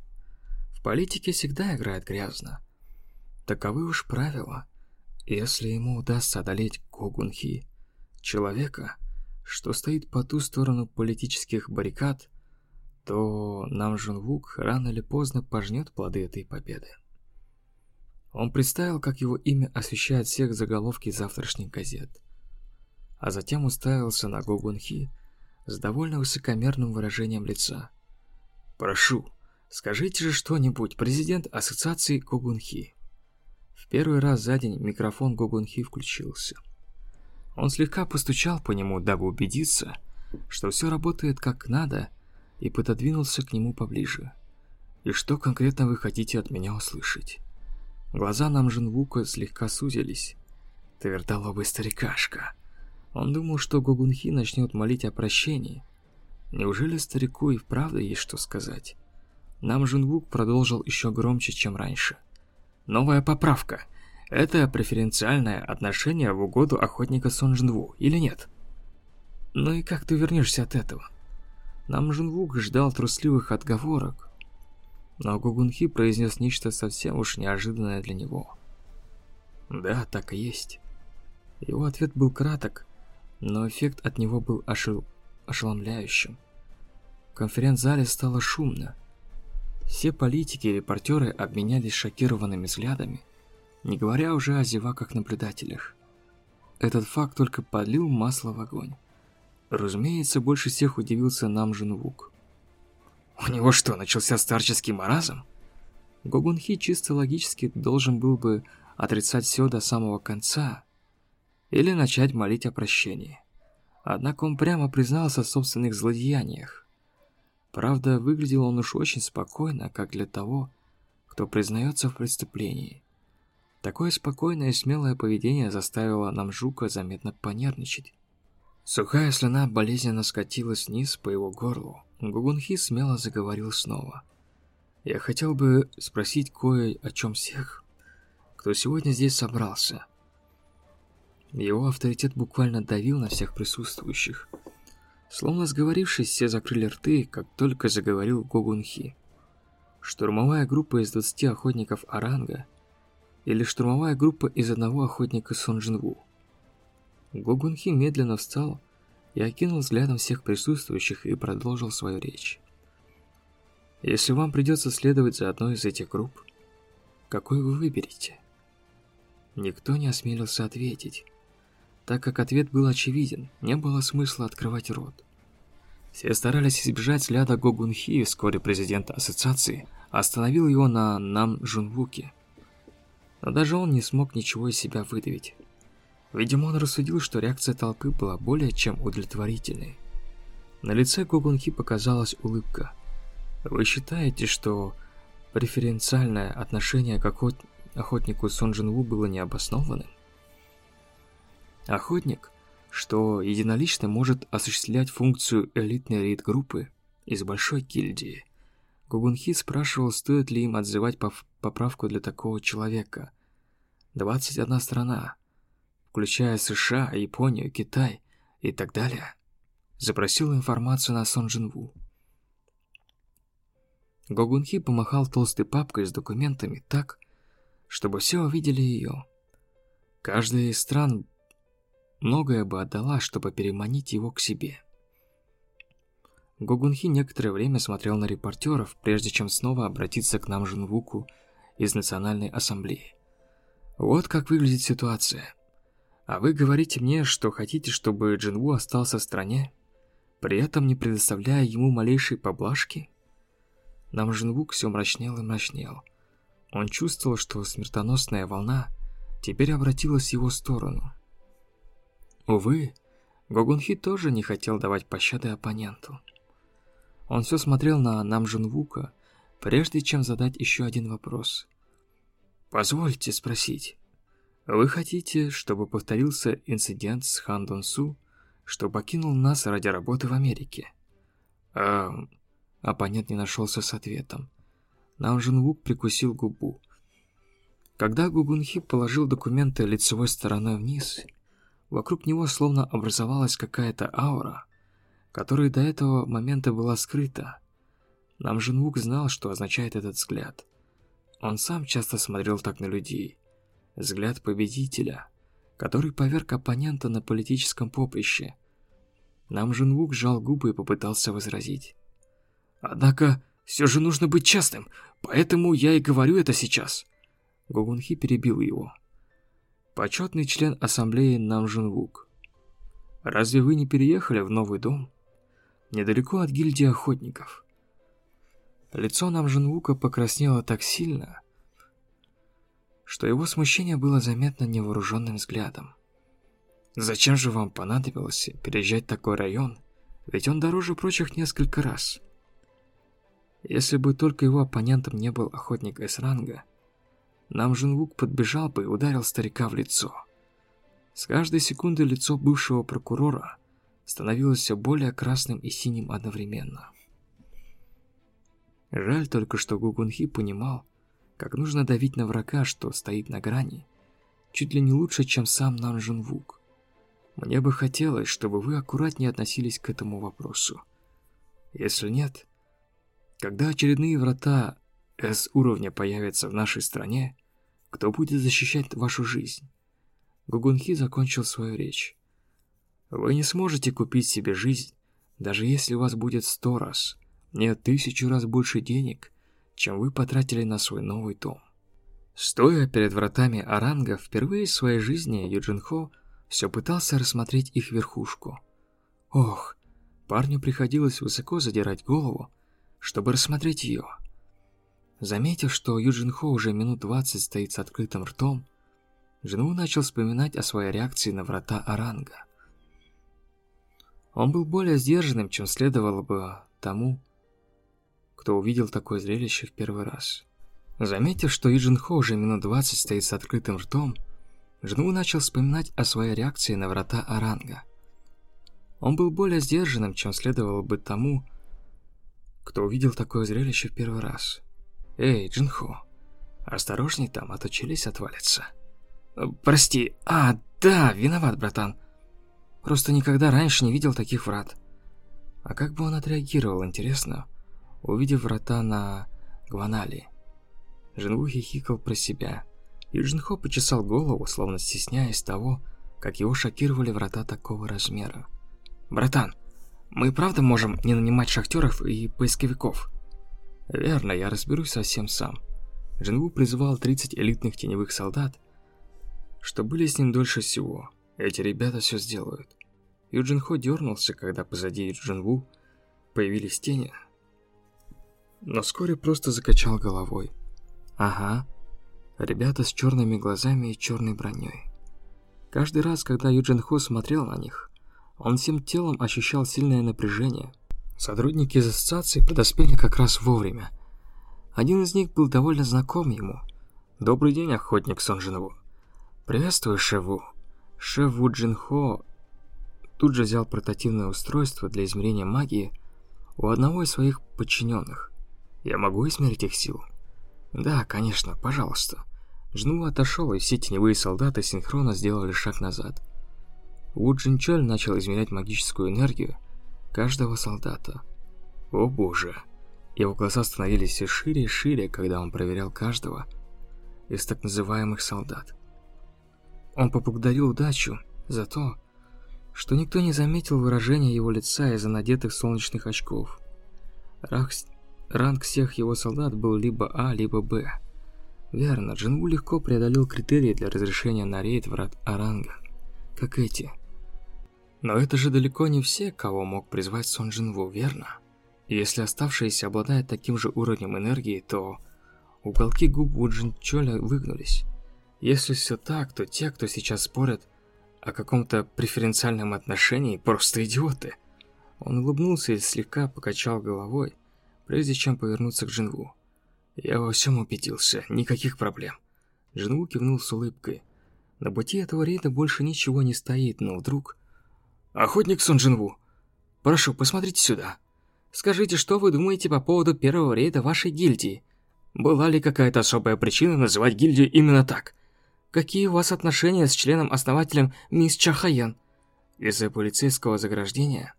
В политике всегда играет грязно. Таковы уж правила. Если ему удастся одолеть Когунхи, человека, что стоит по ту сторону политических баррикад, то нам Жунвук рано или поздно пожнет плоды этой победы. Он представил, как его имя освещает всех заголовки завтрашних газет. А затем уставился на Гогунхи с довольно высокомерным выражением лица. «Прошу, скажите же что-нибудь, президент Ассоциации Гогунхи». В первый раз за день микрофон Гогунхи включился. Он слегка постучал по нему, дабы убедиться, что все работает как надо, и пододвинулся к нему поближе. «И что конкретно вы хотите от меня услышать?» Глаза нам Жинвука слегка сузились. Твердолобый старикашка. Он думал, что Гогунхи начнет молить о прощении. Неужели старику и вправду есть что сказать? Нам Жинвук продолжил еще громче, чем раньше. Новая поправка. Это преференциальное отношение в угоду охотника Сон или нет? Ну и как ты вернешься от этого? Нам Жинвук ждал трусливых отговорок, но Гугунхи произнес нечто совсем уж неожиданное для него. Да, так и есть. Его ответ был краток, но эффект от него был ошел... ошеломляющим. В конференц-зале стало шумно. Все политики и репортеры обменялись шокированными взглядами, не говоря уже о зеваках-наблюдателях. Этот факт только подлил масло в огонь. Разумеется, больше всех удивился нам Женвук. У него что, начался старческий маразм? Гогунхи чисто логически должен был бы отрицать все до самого конца или начать молить о прощении. Однако он прямо признался в собственных злодеяниях. Правда, выглядел он уж очень спокойно, как для того, кто признается в преступлении. Такое спокойное и смелое поведение заставило нам Жука заметно понервничать. Сухая слюна болезненно скатилась вниз по его горлу. Гугунхи смело заговорил снова. «Я хотел бы спросить кое о чем всех, кто сегодня здесь собрался». Его авторитет буквально давил на всех присутствующих. Словно сговорившись, все закрыли рты, как только заговорил Гогунхи. Штурмовая группа из 20 охотников Аранга или штурмовая группа из одного охотника Сонджинву. Гогунхи медленно встал и окинул взглядом всех присутствующих и продолжил свою речь. Если вам придется следовать за одной из этих групп, какой вы выберете? Никто не осмелился ответить. Так как ответ был очевиден, не было смысла открывать рот. Все старались избежать взгляда Го Гунхи, и вскоре президент ассоциации остановил его на Нам Жунвуке. Но даже он не смог ничего из себя выдавить. Видимо, он рассудил, что реакция толпы была более чем удовлетворительной. На лице Го Гунхи показалась улыбка. Вы считаете, что преференциальное отношение к охот... охотнику Сон Джин было необоснованным? Охотник, что единолично может осуществлять функцию элитной рейд-группы из большой гильдии. Гугунхи спрашивал, стоит ли им отзывать поправку для такого человека. 21 страна, включая США, Японию, Китай и так далее, запросил информацию на Сон Джинву. Гогунхи помахал толстой папкой с документами так, чтобы все увидели ее. Каждая из стран многое бы отдала, чтобы переманить его к себе. Гогунхи некоторое время смотрел на репортеров, прежде чем снова обратиться к нам Жунвуку из Национальной Ассамблеи. Вот как выглядит ситуация. А вы говорите мне, что хотите, чтобы Джинву остался в стране, при этом не предоставляя ему малейшей поблажки? Нам Джинвук все мрачнел и мрачнел. Он чувствовал, что смертоносная волна теперь обратилась в его сторону. Увы, Гогунхи тоже не хотел давать пощады оппоненту. Он все смотрел на Намжунвука, прежде чем задать еще один вопрос. «Позвольте спросить, вы хотите, чтобы повторился инцидент с Хан Дон Су, что покинул нас ради работы в Америке?» «Эм...» Оппонент не нашелся с ответом. Намжунвук прикусил губу. Когда Гугунхи положил документы лицевой стороной вниз, Вокруг него словно образовалась какая-то аура, которая до этого момента была скрыта. Нам Женвук знал, что означает этот взгляд. Он сам часто смотрел так на людей. Взгляд победителя, который поверг оппонента на политическом поприще. Нам Женвук сжал губы и попытался возразить. «Однако, все же нужно быть честным, поэтому я и говорю это сейчас». Гогунхи перебил его. Почетный член ассамблеи Намжунвук. Разве вы не переехали в новый дом? Недалеко от гильдии охотников. Лицо Намжунвука покраснело так сильно, что его смущение было заметно невооруженным взглядом. Зачем же вам понадобилось переезжать такой район? Ведь он дороже прочих несколько раз. Если бы только его оппонентом не был охотник С-ранга, нам Жинвук подбежал бы и ударил старика в лицо. С каждой секунды лицо бывшего прокурора становилось все более красным и синим одновременно. Жаль только, что Гугунхи понимал, как нужно давить на врага, что стоит на грани, чуть ли не лучше, чем сам Нам Жинвук. Мне бы хотелось, чтобы вы аккуратнее относились к этому вопросу. Если нет, когда очередные врата С-уровня появятся в нашей стране, кто будет защищать вашу жизнь? Гугунхи закончил свою речь. Вы не сможете купить себе жизнь, даже если у вас будет сто раз, нет тысячу раз больше денег, чем вы потратили на свой новый дом. Стоя перед вратами Аранга, впервые в своей жизни Юджинхо все пытался рассмотреть их верхушку. Ох, парню приходилось высоко задирать голову, чтобы рассмотреть ее. Заметив, что Юджин Хо уже минут двадцать стоит с открытым ртом, Джинву начал вспоминать о своей реакции на врата Аранга. Он был более сдержанным, чем следовало бы тому, кто увидел такое зрелище в первый раз. Заметив, что Иджин Хо уже минут 20 стоит с открытым ртом, Жну начал вспоминать о своей реакции на врата Аранга. Он был более сдержанным, чем следовало бы тому, кто увидел такое зрелище в первый раз. «Эй, Джинхо, осторожней там, а то челюсть отвалится». «Э, «Прости, а, да, виноват, братан. Просто никогда раньше не видел таких врат». А как бы он отреагировал, интересно, увидев врата на Гванали? Джинву хихикал про себя. И Джинхо почесал голову, словно стесняясь того, как его шокировали врата такого размера. «Братан, мы правда можем не нанимать шахтеров и поисковиков?» «Верно, я разберусь совсем сам». Джинву призвал 30 элитных теневых солдат, что были с ним дольше всего. Эти ребята все сделают. Юджин Хо дернулся, когда позади Джинву появились тени, но вскоре просто закачал головой. «Ага, ребята с черными глазами и черной броней». Каждый раз, когда Юджин Хо смотрел на них, он всем телом ощущал сильное напряжение. Сотрудники из ассоциации подоспели как раз вовремя. Один из них был довольно знаком ему. «Добрый день, охотник Сонжинову». «Приветствую, Шеву». Шеву Джинхо тут же взял портативное устройство для измерения магии у одного из своих подчиненных. «Я могу измерить их силу?» «Да, конечно, пожалуйста». Жну отошел, и все теневые солдаты синхронно сделали шаг назад. Ву Джинчоль начал измерять магическую энергию каждого солдата. О боже! Его глаза становились все шире и шире, когда он проверял каждого из так называемых солдат. Он поблагодарил удачу за то, что никто не заметил выражения его лица из-за надетых солнечных очков. Ранг, ранг всех его солдат был либо А, либо Б. Верно, Джинву легко преодолел критерии для разрешения на рейд врат Аранга, как эти. Но это же далеко не все, кого мог призвать Сон Джинву, верно? если оставшиеся обладают таким же уровнем энергии, то уголки губ у Джинчоля выгнулись. Если все так, то те, кто сейчас спорят о каком-то преференциальном отношении, просто идиоты. Он улыбнулся и слегка покачал головой, прежде чем повернуться к Джинву. Я во всем убедился, никаких проблем. Джинву кивнул с улыбкой. На пути этого рейда больше ничего не стоит, но вдруг... Охотник Сон Джинву, прошу, посмотрите сюда. Скажите, что вы думаете по поводу первого рейда вашей гильдии? Была ли какая-то особая причина называть гильдию именно так? Какие у вас отношения с членом-основателем мисс Чахаян? Из-за полицейского заграждения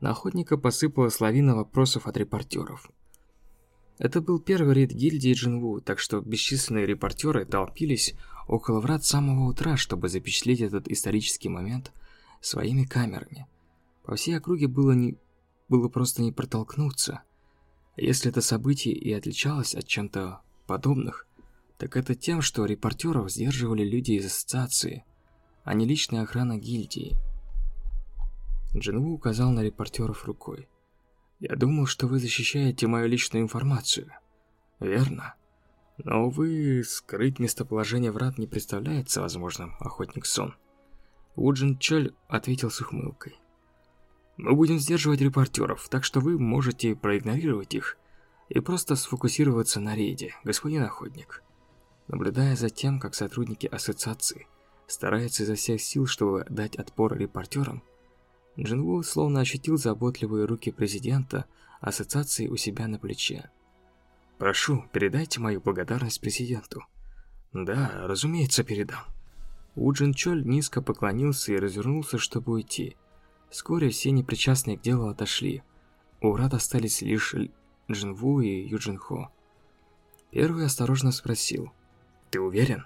на охотника посыпалась лавина вопросов от репортеров. Это был первый рейд гильдии Джинву, так что бесчисленные репортеры толпились около врат с самого утра, чтобы запечатлеть этот исторический момент своими камерами. По всей округе было, не... было просто не протолкнуться. Если это событие и отличалось от чем-то подобных, так это тем, что репортеров сдерживали люди из ассоциации, а не личная охрана гильдии. Джинву указал на репортеров рукой. «Я думал, что вы защищаете мою личную информацию. Верно. Но, увы, скрыть местоположение врат не представляется возможным, охотник Сон». Уджин Чоль ответил с ухмылкой. «Мы будем сдерживать репортеров, так что вы можете проигнорировать их и просто сфокусироваться на рейде, господин охотник». Наблюдая за тем, как сотрудники ассоциации стараются изо всех сил, чтобы дать отпор репортерам, Джинву словно ощутил заботливые руки президента ассоциации у себя на плече. «Прошу, передайте мою благодарность президенту». «Да, разумеется, передам». У Джин Чоль низко поклонился и развернулся, чтобы уйти. Вскоре все непричастные к делу отошли. У врат остались лишь Джинву и Юджин Хо. Первый осторожно спросил – ты уверен?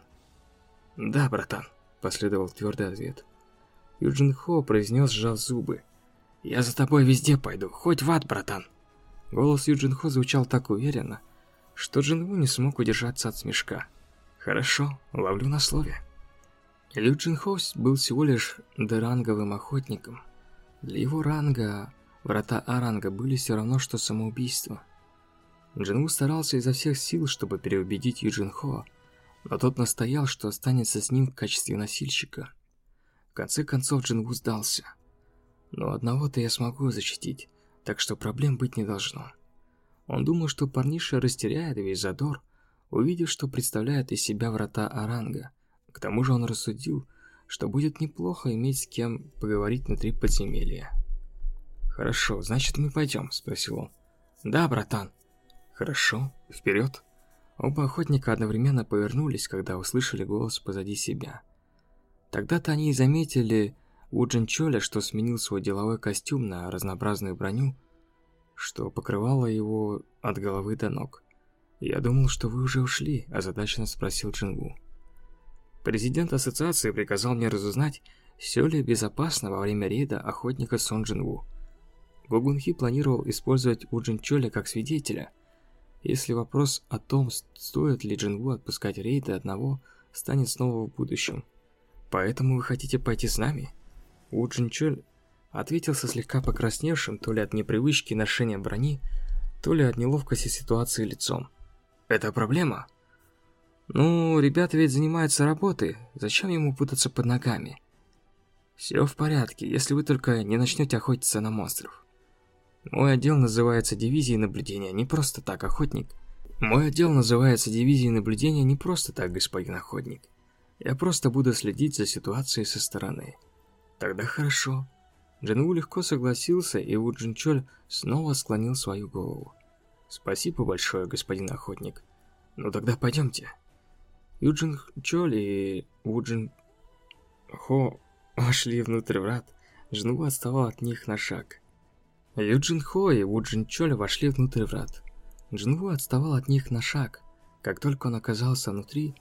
Да, братан, последовал твердый ответ. Юджин Хо произнес, сжав зубы. Я за тобой везде пойду, хоть в ад, братан. Голос Юджин Хо звучал так уверенно, что Джин Ву не смог удержаться от смешка. Хорошо, ловлю на слове. Лю Хо был всего лишь деранговым охотником. Для его ранга врата А-ранга были все равно, что самоубийство. Джин Ву старался изо всех сил, чтобы переубедить Юджин Хо, но тот настоял, что останется с ним в качестве носильщика. Конце концов Джингу сдался. Но одного-то я смогу защитить, так что проблем быть не должно. Он думал, что парниша растеряет весь задор, увидев, что представляет из себя врата Оранга. К тому же он рассудил, что будет неплохо иметь с кем поговорить внутри подземелья. «Хорошо, значит, мы пойдем?» – спросил он. «Да, братан». «Хорошо, вперед». Оба охотника одновременно повернулись, когда услышали голос позади себя. Тогда-то они и заметили у Джинчоля, что сменил свой деловой костюм на разнообразную броню, что покрывало его от головы до ног. «Я думал, что вы уже ушли», – озадаченно спросил Джингу. Президент ассоциации приказал мне разузнать, все ли безопасно во время рейда охотника Сон Джингу. Гогунхи планировал использовать У Джинчоля как свидетеля. Если вопрос о том, стоит ли Джингу отпускать рейды одного, станет снова в будущем. Поэтому вы хотите пойти с нами? У Джинчоль ответил со слегка покрасневшим то ли от непривычки ношения брони, то ли от неловкости ситуации лицом. Это проблема? Ну, ребята ведь занимаются работой, зачем ему путаться под ногами? Все в порядке, если вы только не начнете охотиться на монстров. Мой отдел называется дивизией наблюдения, не просто так, охотник. Мой отдел называется дивизией наблюдения не просто так, господин охотник. Я просто буду следить за ситуацией со стороны. Тогда хорошо. Джинву легко согласился, и Ву Джинчоль снова склонил свою голову. Спасибо большое, господин охотник. Ну тогда пойдемте. Юджин Чоль и Вуджин Хо вошли внутрь врат. Джинву отставал от них на шаг. Юджин Хо и Вуджин Чоль вошли внутрь врат. Джинву отставал от них на шаг. Как только он оказался внутри,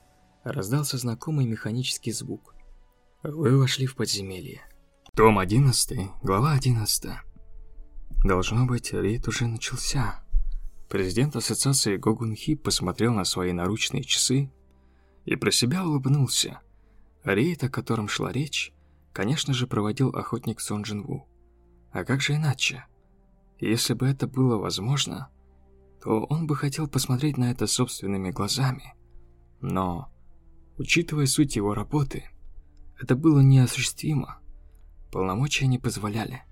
раздался знакомый механический звук. Вы вошли в подземелье. Том 11, глава 11. Должно быть, рейд уже начался. Президент ассоциации Гогун Хи посмотрел на свои наручные часы и про себя улыбнулся. Рейд, о котором шла речь, конечно же, проводил охотник Сон Джин Ву. А как же иначе? Если бы это было возможно, то он бы хотел посмотреть на это собственными глазами. Но, учитывая суть его работы, это было неосуществимо. Полномочия не позволяли.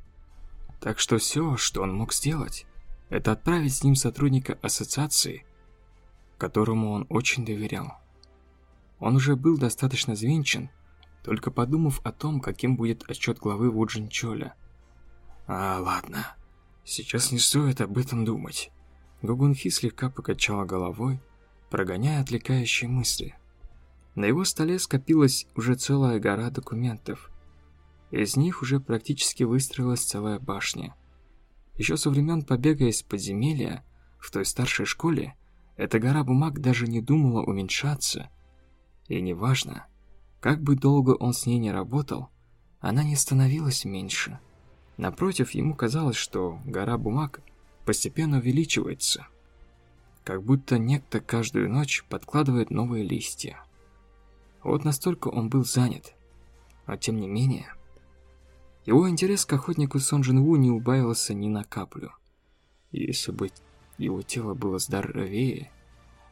Так что все, что он мог сделать, это отправить с ним сотрудника ассоциации, которому он очень доверял. Он уже был достаточно звенчан, только подумав о том, каким будет отчет главы Вуджин Чоля. А, ладно. Сейчас не стоит об этом думать. Гугунхи слегка покачала головой, прогоняя отвлекающие мысли. На его столе скопилась уже целая гора документов. Из них уже практически выстроилась целая башня. Еще со времен побега из подземелья, в той старшей школе, эта гора бумаг даже не думала уменьшаться. И неважно, как бы долго он с ней не работал, она не становилась меньше. Напротив, ему казалось, что гора бумаг постепенно увеличивается, как будто некто каждую ночь подкладывает новые листья. Вот настолько он был занят. Но тем не менее, его интерес к охотнику Сон Джин Ву не убавился ни на каплю. Если бы его тело было здоровее,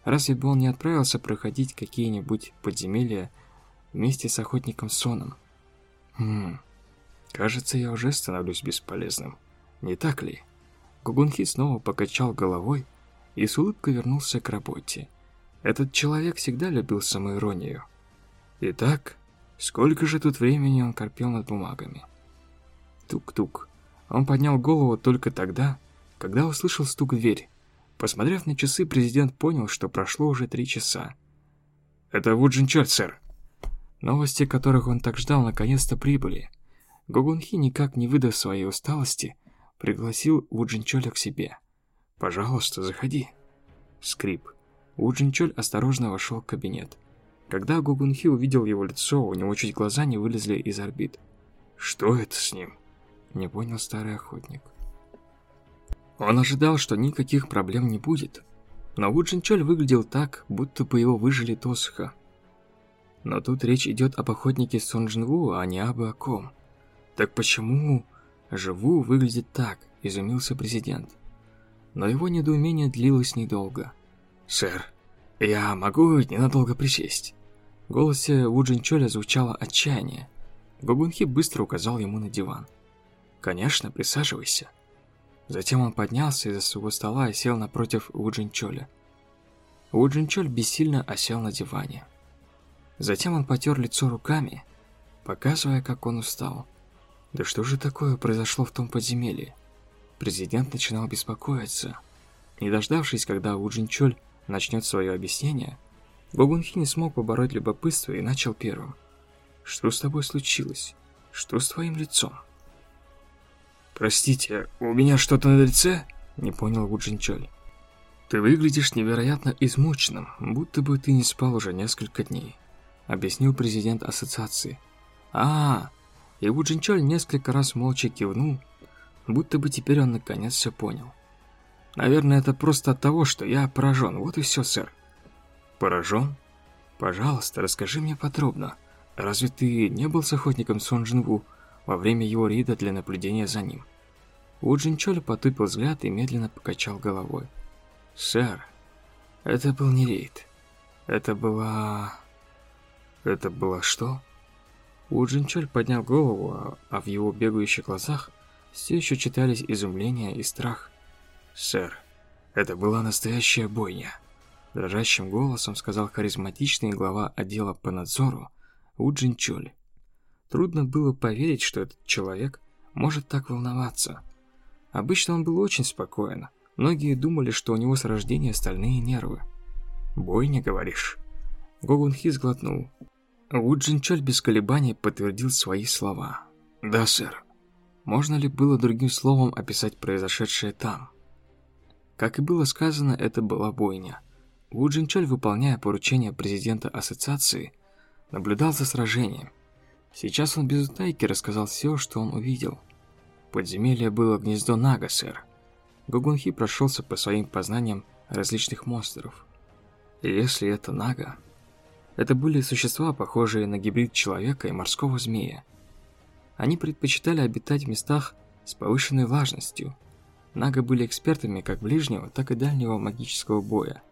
разве бы он не отправился проходить какие-нибудь подземелья вместе с охотником Соном? Хм, Кажется, я уже становлюсь бесполезным. Не так ли? Гугунхи снова покачал головой и с улыбкой вернулся к работе. Этот человек всегда любил самоиронию. Итак, сколько же тут времени он корпел над бумагами? Тук-тук. Он поднял голову только тогда, когда услышал стук в дверь. Посмотрев на часы, президент понял, что прошло уже три часа. «Это Вуджин Чоль, сэр». Новости, которых он так ждал, наконец-то прибыли. Гогунхи, никак не выдав своей усталости, пригласил Уджинчоля к себе. «Пожалуйста, заходи». Скрип. Уджинчоль осторожно вошел в кабинет. Когда Гогунхи увидел его лицо, у него чуть глаза не вылезли из орбит. «Что это с ним?» Не понял старый охотник. Он ожидал, что никаких проблем не будет. Но Вуджинчоль выглядел так, будто бы его выжили досуха. Но тут речь идет об охотнике Сон Джинву, а не об ком. «Так почему живу выглядит так?» – изумился президент. Но его недоумение длилось недолго. «Сэр, я могу ненадолго присесть?» В голосе Вуджин Чоля звучало отчаяние. Гогунхи быстро указал ему на диван. «Конечно, присаживайся». Затем он поднялся из-за своего стола и сел напротив Уджинчоля. Уджинчоль бессильно осел на диване. Затем он потер лицо руками, показывая, как он устал. Да что же такое произошло в том подземелье? Президент начинал беспокоиться. Не дождавшись, когда Уджинчоль начнет свое объяснение, Гогунхи не смог побороть любопытство и начал первым. «Что с тобой случилось? Что с твоим лицом?» «Простите, у меня что-то на лице?» – не понял Уджинчоль. «Ты выглядишь невероятно измученным, будто бы ты не спал уже несколько дней», – объяснил президент ассоциации. а, -а, -а И Уджинчоль несколько раз молча кивнул, будто бы теперь он наконец все понял. Наверное, это просто от того, что я поражен. Вот и все, сэр. Поражен? Пожалуйста, расскажи мне подробно. Разве ты не был с охотником Сон Джинву во время его рейда для наблюдения за ним? У Джинчоля потупил взгляд и медленно покачал головой. Сэр, это был не рейд. Это была... Это было что? У Джинчоль поднял голову, а в его бегающих глазах все еще читались изумление и страх. «Сэр, это была настоящая бойня», – дрожащим голосом сказал харизматичный глава отдела по надзору Уджин Чоль. Трудно было поверить, что этот человек может так волноваться. Обычно он был очень спокоен. Многие думали, что у него с рождения стальные нервы. «Бойня, говоришь?» Гогун Хи сглотнул. Уджин Чоль без колебаний подтвердил свои слова. «Да, сэр. Можно ли было другим словом описать произошедшее там?» Как и было сказано, это была бойня. Ву Джинчоль, выполняя поручение президента ассоциации, наблюдал за сражением. Сейчас он без утайки рассказал все, что он увидел. Подземелье было гнездо Нага, сэр. Гугунхи прошелся по своим познаниям различных монстров. И если это Нага, это были существа, похожие на гибрид человека и морского змея. Они предпочитали обитать в местах с повышенной влажностью, Нага были экспертами как ближнего, так и дальнего магического боя.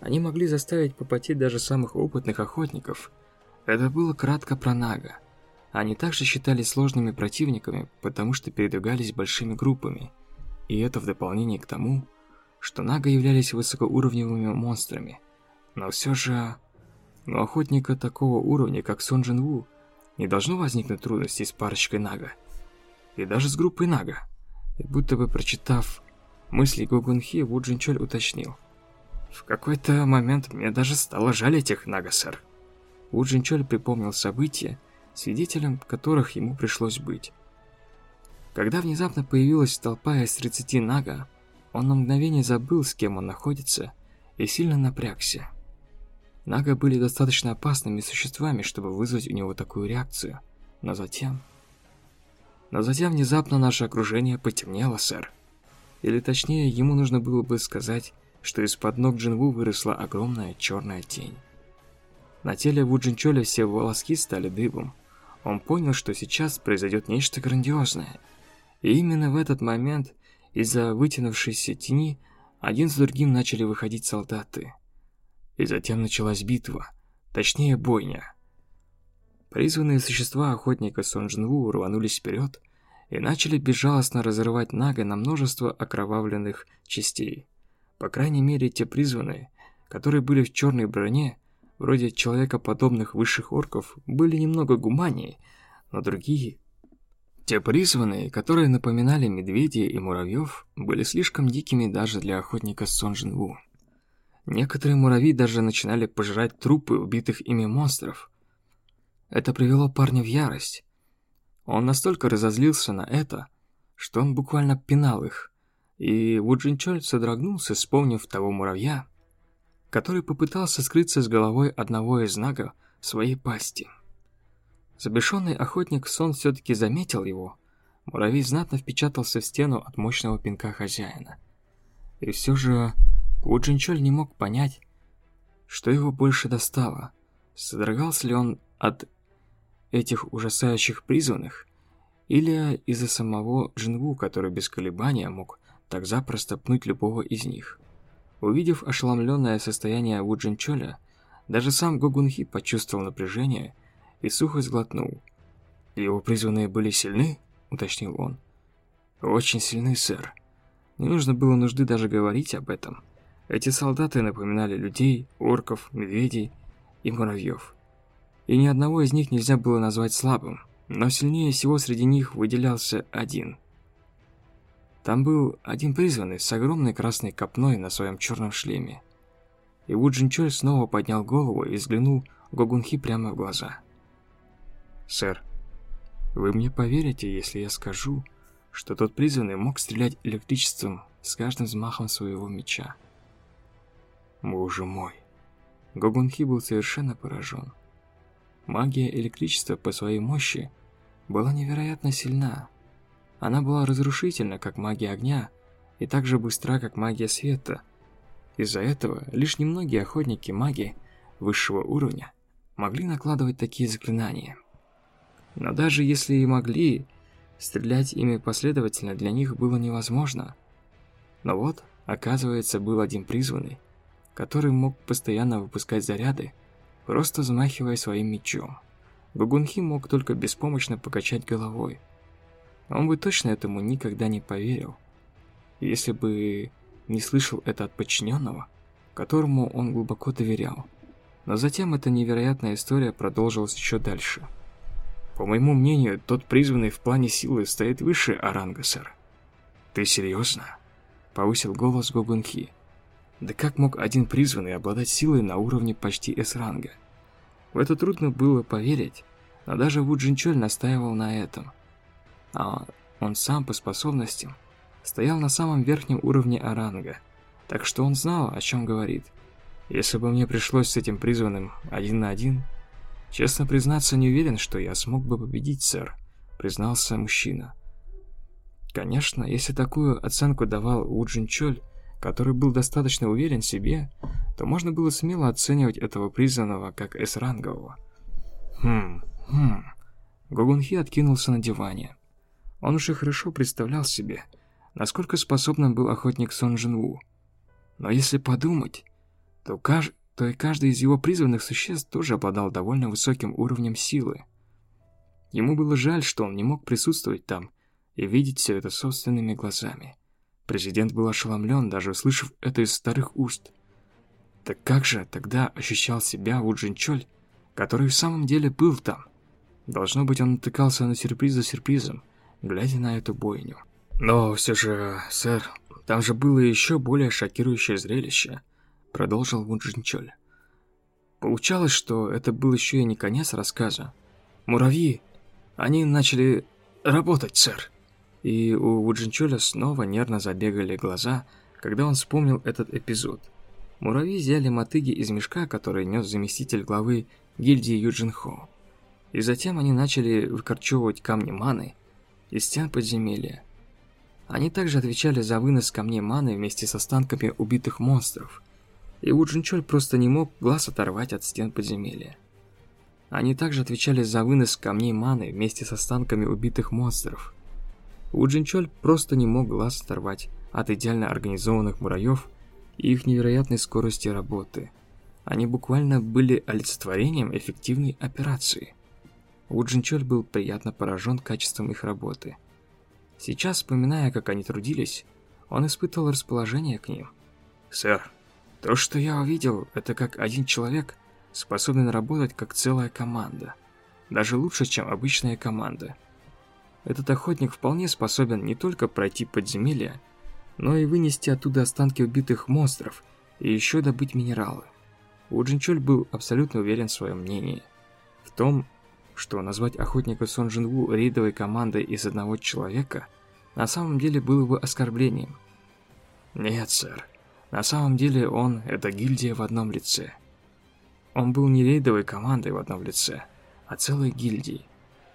Они могли заставить попотеть даже самых опытных охотников. Это было кратко про Нага. Они также считались сложными противниками, потому что передвигались большими группами. И это в дополнение к тому, что Нага являлись высокоуровневыми монстрами. Но все же... У охотника такого уровня, как Сон Джин Ву, не должно возникнуть трудностей с парочкой Нага. И даже с группой Нага. И будто бы прочитав мысли Гугунхи, Ву Джинчоль уточнил. В какой-то момент мне даже стало жаль этих Нагасар. Ву Джинчоль припомнил события, свидетелем которых ему пришлось быть. Когда внезапно появилась толпа из 30 Нага, он на мгновение забыл, с кем он находится, и сильно напрягся. Нага были достаточно опасными существами, чтобы вызвать у него такую реакцию, но затем... Но затем внезапно наше окружение потемнело, сэр. Или точнее, ему нужно было бы сказать, что из-под ног Джинву выросла огромная черная тень. На теле Ву Джинчоля все волоски стали дыбом. Он понял, что сейчас произойдет нечто грандиозное. И именно в этот момент из-за вытянувшейся тени один за другим начали выходить солдаты. И затем началась битва, точнее бойня. Призванные существа охотника Сон Джинву рванулись вперед и начали безжалостно разрывать Нага на множество окровавленных частей. По крайней мере, те призванные, которые были в черной броне, вроде человекоподобных высших орков, были немного гуманнее, но другие... Те призванные, которые напоминали медведей и муравьев, были слишком дикими даже для охотника Сон Джинву. Некоторые муравьи даже начинали пожирать трупы убитых ими монстров – это привело парня в ярость. Он настолько разозлился на это, что он буквально пинал их, и Вуджинчоль содрогнулся, вспомнив того муравья, который попытался скрыться с головой одного из нагов своей пасти. Забешенный охотник Сон все-таки заметил его. Муравей знатно впечатался в стену от мощного пинка хозяина. И все же Вуджинчоль не мог понять, что его больше достало. Содрогался ли он от этих ужасающих призванных, или из-за самого Джинву, который без колебания мог так запросто пнуть любого из них. Увидев ошеломленное состояние Ву Джинчоля, даже сам Гогунхи почувствовал напряжение и сухо сглотнул. «Его призванные были сильны?» – уточнил он. «Очень сильны, сэр. Не нужно было нужды даже говорить об этом. Эти солдаты напоминали людей, орков, медведей и муравьев. И ни одного из них нельзя было назвать слабым, но сильнее всего среди них выделялся один. Там был один призванный с огромной красной копной на своем черном шлеме. И Ву Джинчоль снова поднял голову и взглянул Гогунхи прямо в глаза. «Сэр, вы мне поверите, если я скажу, что тот призванный мог стрелять электричеством с каждым взмахом своего меча?» Боже мой. Гогунхи был совершенно поражен. Магия электричества по своей мощи была невероятно сильна. Она была разрушительна, как магия огня, и так же быстра, как магия света. Из-за этого лишь немногие охотники магии высшего уровня могли накладывать такие заклинания. Но даже если и могли, стрелять ими последовательно для них было невозможно. Но вот, оказывается, был один призванный, который мог постоянно выпускать заряды, просто взмахивая своим мечом. Гугунхи мог только беспомощно покачать головой. Он бы точно этому никогда не поверил, если бы не слышал это от подчиненного, которому он глубоко доверял. Но затем эта невероятная история продолжилась еще дальше. По моему мнению, тот призванный в плане силы стоит выше Аранга, сэр. Ты серьезно? Повысил голос Гогунхи. Да как мог один призванный обладать силой на уровне почти С-ранга? В это трудно было поверить, но даже Ву Джинчоль настаивал на этом. А он сам по способностям стоял на самом верхнем уровне Аранга, так что он знал, о чем говорит. Если бы мне пришлось с этим призванным один на один, честно признаться, не уверен, что я смог бы победить, сэр, признался мужчина. Конечно, если такую оценку давал У Джинчоль, который был достаточно уверен в себе, то можно было смело оценивать этого призванного как С-рангового. Хм, хм. Гогунхи откинулся на диване. Он уже хорошо представлял себе, насколько способным был охотник Сон Джин Но если подумать, то, каж... то и каждый из его призванных существ тоже обладал довольно высоким уровнем силы. Ему было жаль, что он не мог присутствовать там и видеть все это собственными глазами. Президент был ошеломлен, даже услышав это из старых уст. Так как же тогда ощущал себя Ву Джинчоль, который в самом деле был там? Должно быть, он натыкался на сюрприз за сюрпризом, глядя на эту бойню. Но все же, сэр, там же было еще более шокирующее зрелище, продолжил Ву Джинчоль. Получалось, что это был еще и не конец рассказа. Муравьи, они начали работать, сэр и у Вуджинчоля снова нервно забегали глаза, когда он вспомнил этот эпизод. Муравьи взяли мотыги из мешка, который нес заместитель главы гильдии Юджинхо. И затем они начали выкорчевывать камни маны из стен подземелья. Они также отвечали за вынос камней маны вместе с останками убитых монстров. И Вуджинчоль просто не мог глаз оторвать от стен подземелья. Они также отвечали за вынос камней маны вместе с останками убитых монстров. Уджинчоль просто не мог глаз оторвать от идеально организованных муравьев и их невероятной скорости работы. Они буквально были олицетворением эффективной операции. Уджинчоль был приятно поражен качеством их работы. Сейчас, вспоминая, как они трудились, он испытывал расположение к ним. «Сэр, то, что я увидел, это как один человек способен работать как целая команда. Даже лучше, чем обычная команда. Этот охотник вполне способен не только пройти подземелье, но и вынести оттуда останки убитых монстров и еще добыть минералы. Уджинчоль был абсолютно уверен в своем мнении. В том, что назвать охотника Сон Джинву рейдовой командой из одного человека на самом деле было бы оскорблением. Нет, сэр. На самом деле он – это гильдия в одном лице. Он был не рейдовой командой в одном лице, а целой гильдией.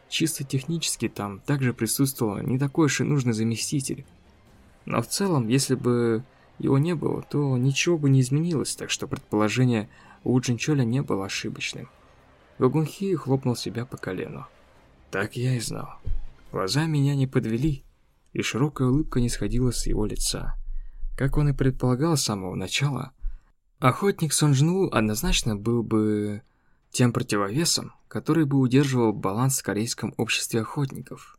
Чисто технически там также присутствовал не такой уж и нужный заместитель. Но в целом, если бы его не было, то ничего бы не изменилось, так что предположение у Джинчоля не было ошибочным. Гогунхи хлопнул себя по колену. Так я и знал. Глаза меня не подвели, и широкая улыбка не сходила с его лица. Как он и предполагал с самого начала, охотник Сонжну однозначно был бы тем противовесом, который бы удерживал баланс в корейском обществе охотников.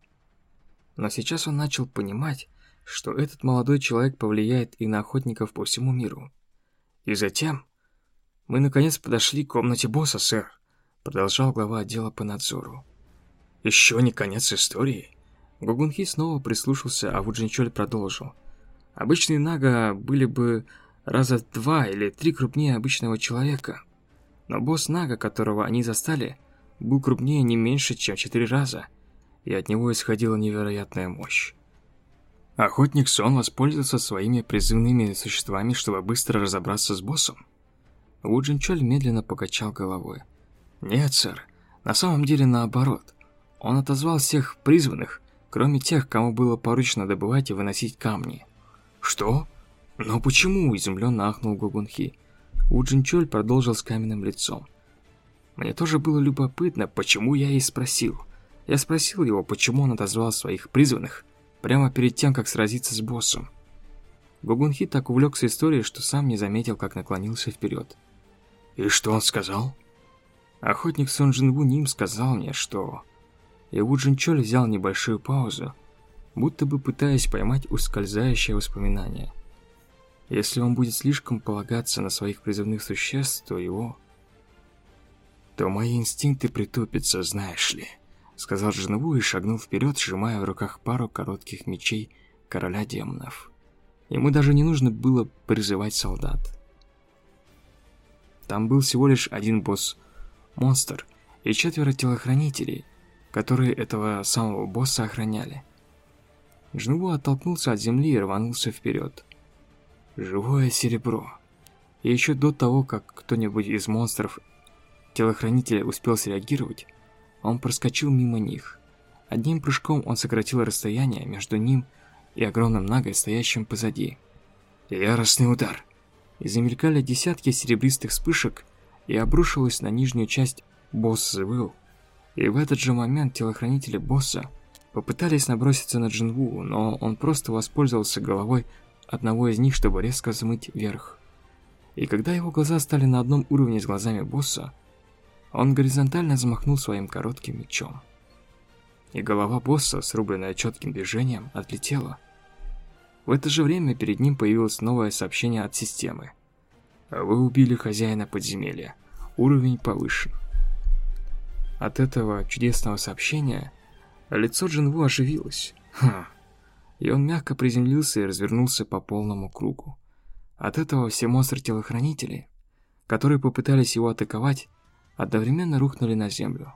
Но сейчас он начал понимать, что этот молодой человек повлияет и на охотников по всему миру. И затем мы наконец подошли к комнате босса, сэр, продолжал глава отдела по надзору. Еще не конец истории. Гугунхи снова прислушался, а Вуджинчоль продолжил. Обычные нага были бы раза два или три крупнее обычного человека. Но босс нага, которого они застали, был крупнее не меньше, чем четыре раза, и от него исходила невероятная мощь. Охотник Сон воспользовался своими призывными существами, чтобы быстро разобраться с боссом. Ву Джинчоль медленно покачал головой. «Нет, сэр. На самом деле наоборот. Он отозвал всех призванных, кроме тех, кому было поручено добывать и выносить камни». «Что? Но почему?» – изумленно ахнул Гугунхи. Ву Джинчоль продолжил с каменным лицом. «Мне тоже было любопытно, почему я и спросил. Я спросил его, почему он отозвал своих призванных, прямо перед тем, как сразиться с боссом. Гугунхи так увлекся историей, что сам не заметил, как наклонился вперед. «И что он сказал?» Охотник Сон Джинву Ним сказал мне, что... И Ву Джинчоль взял небольшую паузу, будто бы пытаясь поймать ускользающее воспоминание. Если он будет слишком полагаться на своих призывных существ, то его... То мои инстинкты притупятся, знаешь ли сказал Женеву и шагнул вперед, сжимая в руках пару коротких мечей короля демонов. Ему даже не нужно было призывать солдат. Там был всего лишь один босс-монстр и четверо телохранителей, которые этого самого босса охраняли. Жнуву оттолкнулся от земли и рванулся вперед. Живое серебро. И еще до того, как кто-нибудь из монстров телохранителя успел среагировать, он проскочил мимо них. Одним прыжком он сократил расстояние между ним и огромным нагой, стоящим позади. Яростный удар. И замелькали десятки серебристых вспышек, и обрушилась на нижнюю часть босс завыл. И в этот же момент телохранители босса попытались наброситься на Джинву, но он просто воспользовался головой одного из них, чтобы резко взмыть вверх. И когда его глаза стали на одном уровне с глазами босса, он горизонтально замахнул своим коротким мечом. И голова босса, срубленная четким движением, отлетела. В это же время перед ним появилось новое сообщение от системы. Вы убили хозяина подземелья. Уровень повышен. От этого чудесного сообщения лицо Джинву оживилось. Хм. И он мягко приземлился и развернулся по полному кругу. От этого все монстры-телохранители, которые попытались его атаковать, одновременно рухнули на землю.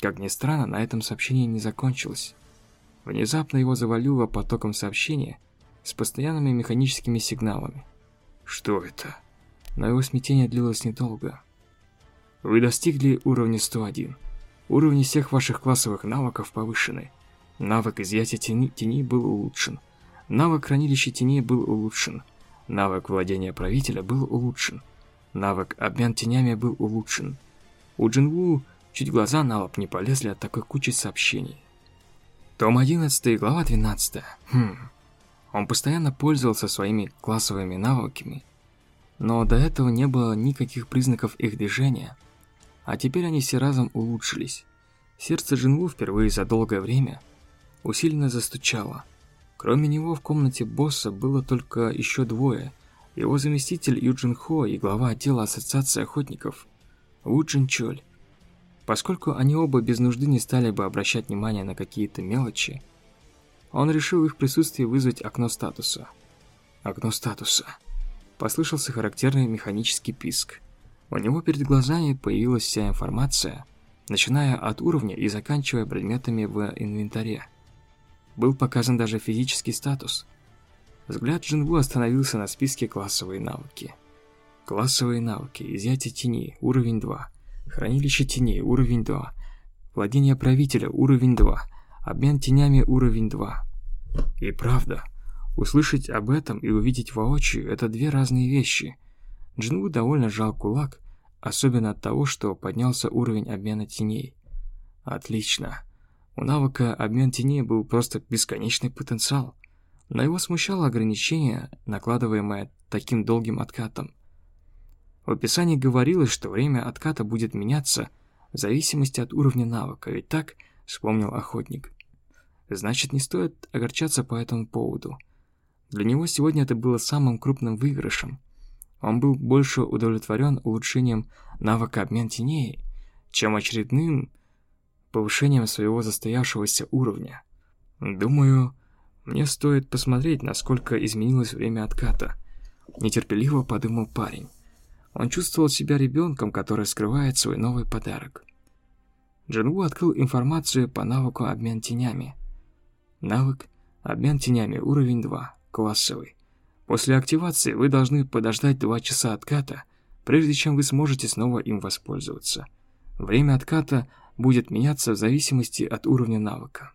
Как ни странно, на этом сообщение не закончилось. Внезапно его завалило потоком сообщения с постоянными механическими сигналами. Что это? Но его смятение длилось недолго. Вы достигли уровня 101. Уровни всех ваших классовых навыков повышены. Навык изъятия тени, теней был улучшен. Навык хранилища теней был улучшен. Навык владения правителя был улучшен. Навык обмен тенями был улучшен. У Джинву чуть глаза на лоб не полезли от такой кучи сообщений. Том 11, глава 12. Хм. Он постоянно пользовался своими классовыми навыками, но до этого не было никаких признаков их движения, а теперь они все разом улучшились. Сердце Джинву впервые за долгое время усиленно застучало. Кроме него в комнате босса было только еще двое. Его заместитель Юджин Хо и глава отдела Ассоциации охотников Ву Чоль. Поскольку они оба без нужды не стали бы обращать внимание на какие-то мелочи, он решил их присутствие вызвать окно статуса. Окно статуса. Послышался характерный механический писк. У него перед глазами появилась вся информация, начиная от уровня и заканчивая предметами в инвентаре. Был показан даже физический статус. Взгляд Джинву остановился на списке классовые навыки. Классовые навыки. Изъятие тени. Уровень 2. Хранилище теней. Уровень 2. Владение правителя. Уровень 2. Обмен тенями. Уровень 2. И правда, услышать об этом и увидеть воочию – это две разные вещи. Джинву довольно жал кулак, особенно от того, что поднялся уровень обмена теней. Отлично. У навыка обмен теней был просто бесконечный потенциал, но его смущало ограничение, накладываемое таким долгим откатом. В описании говорилось, что время отката будет меняться в зависимости от уровня навыка, ведь так, вспомнил охотник. значит не стоит огорчаться по этому поводу. Для него сегодня это было самым крупным выигрышем. Он был больше удовлетворен улучшением навыка обмен теней, чем очередным повышением своего застоявшегося уровня. Думаю, мне стоит посмотреть, насколько изменилось время отката. Нетерпеливо подумал парень. Он чувствовал себя ребенком, который скрывает свой новый подарок. Джинву открыл информацию по навыку обмен тенями. Навык обмен тенями уровень 2, классовый. После активации вы должны подождать 2 часа отката, прежде чем вы сможете снова им воспользоваться. Время отката будет меняться в зависимости от уровня навыка.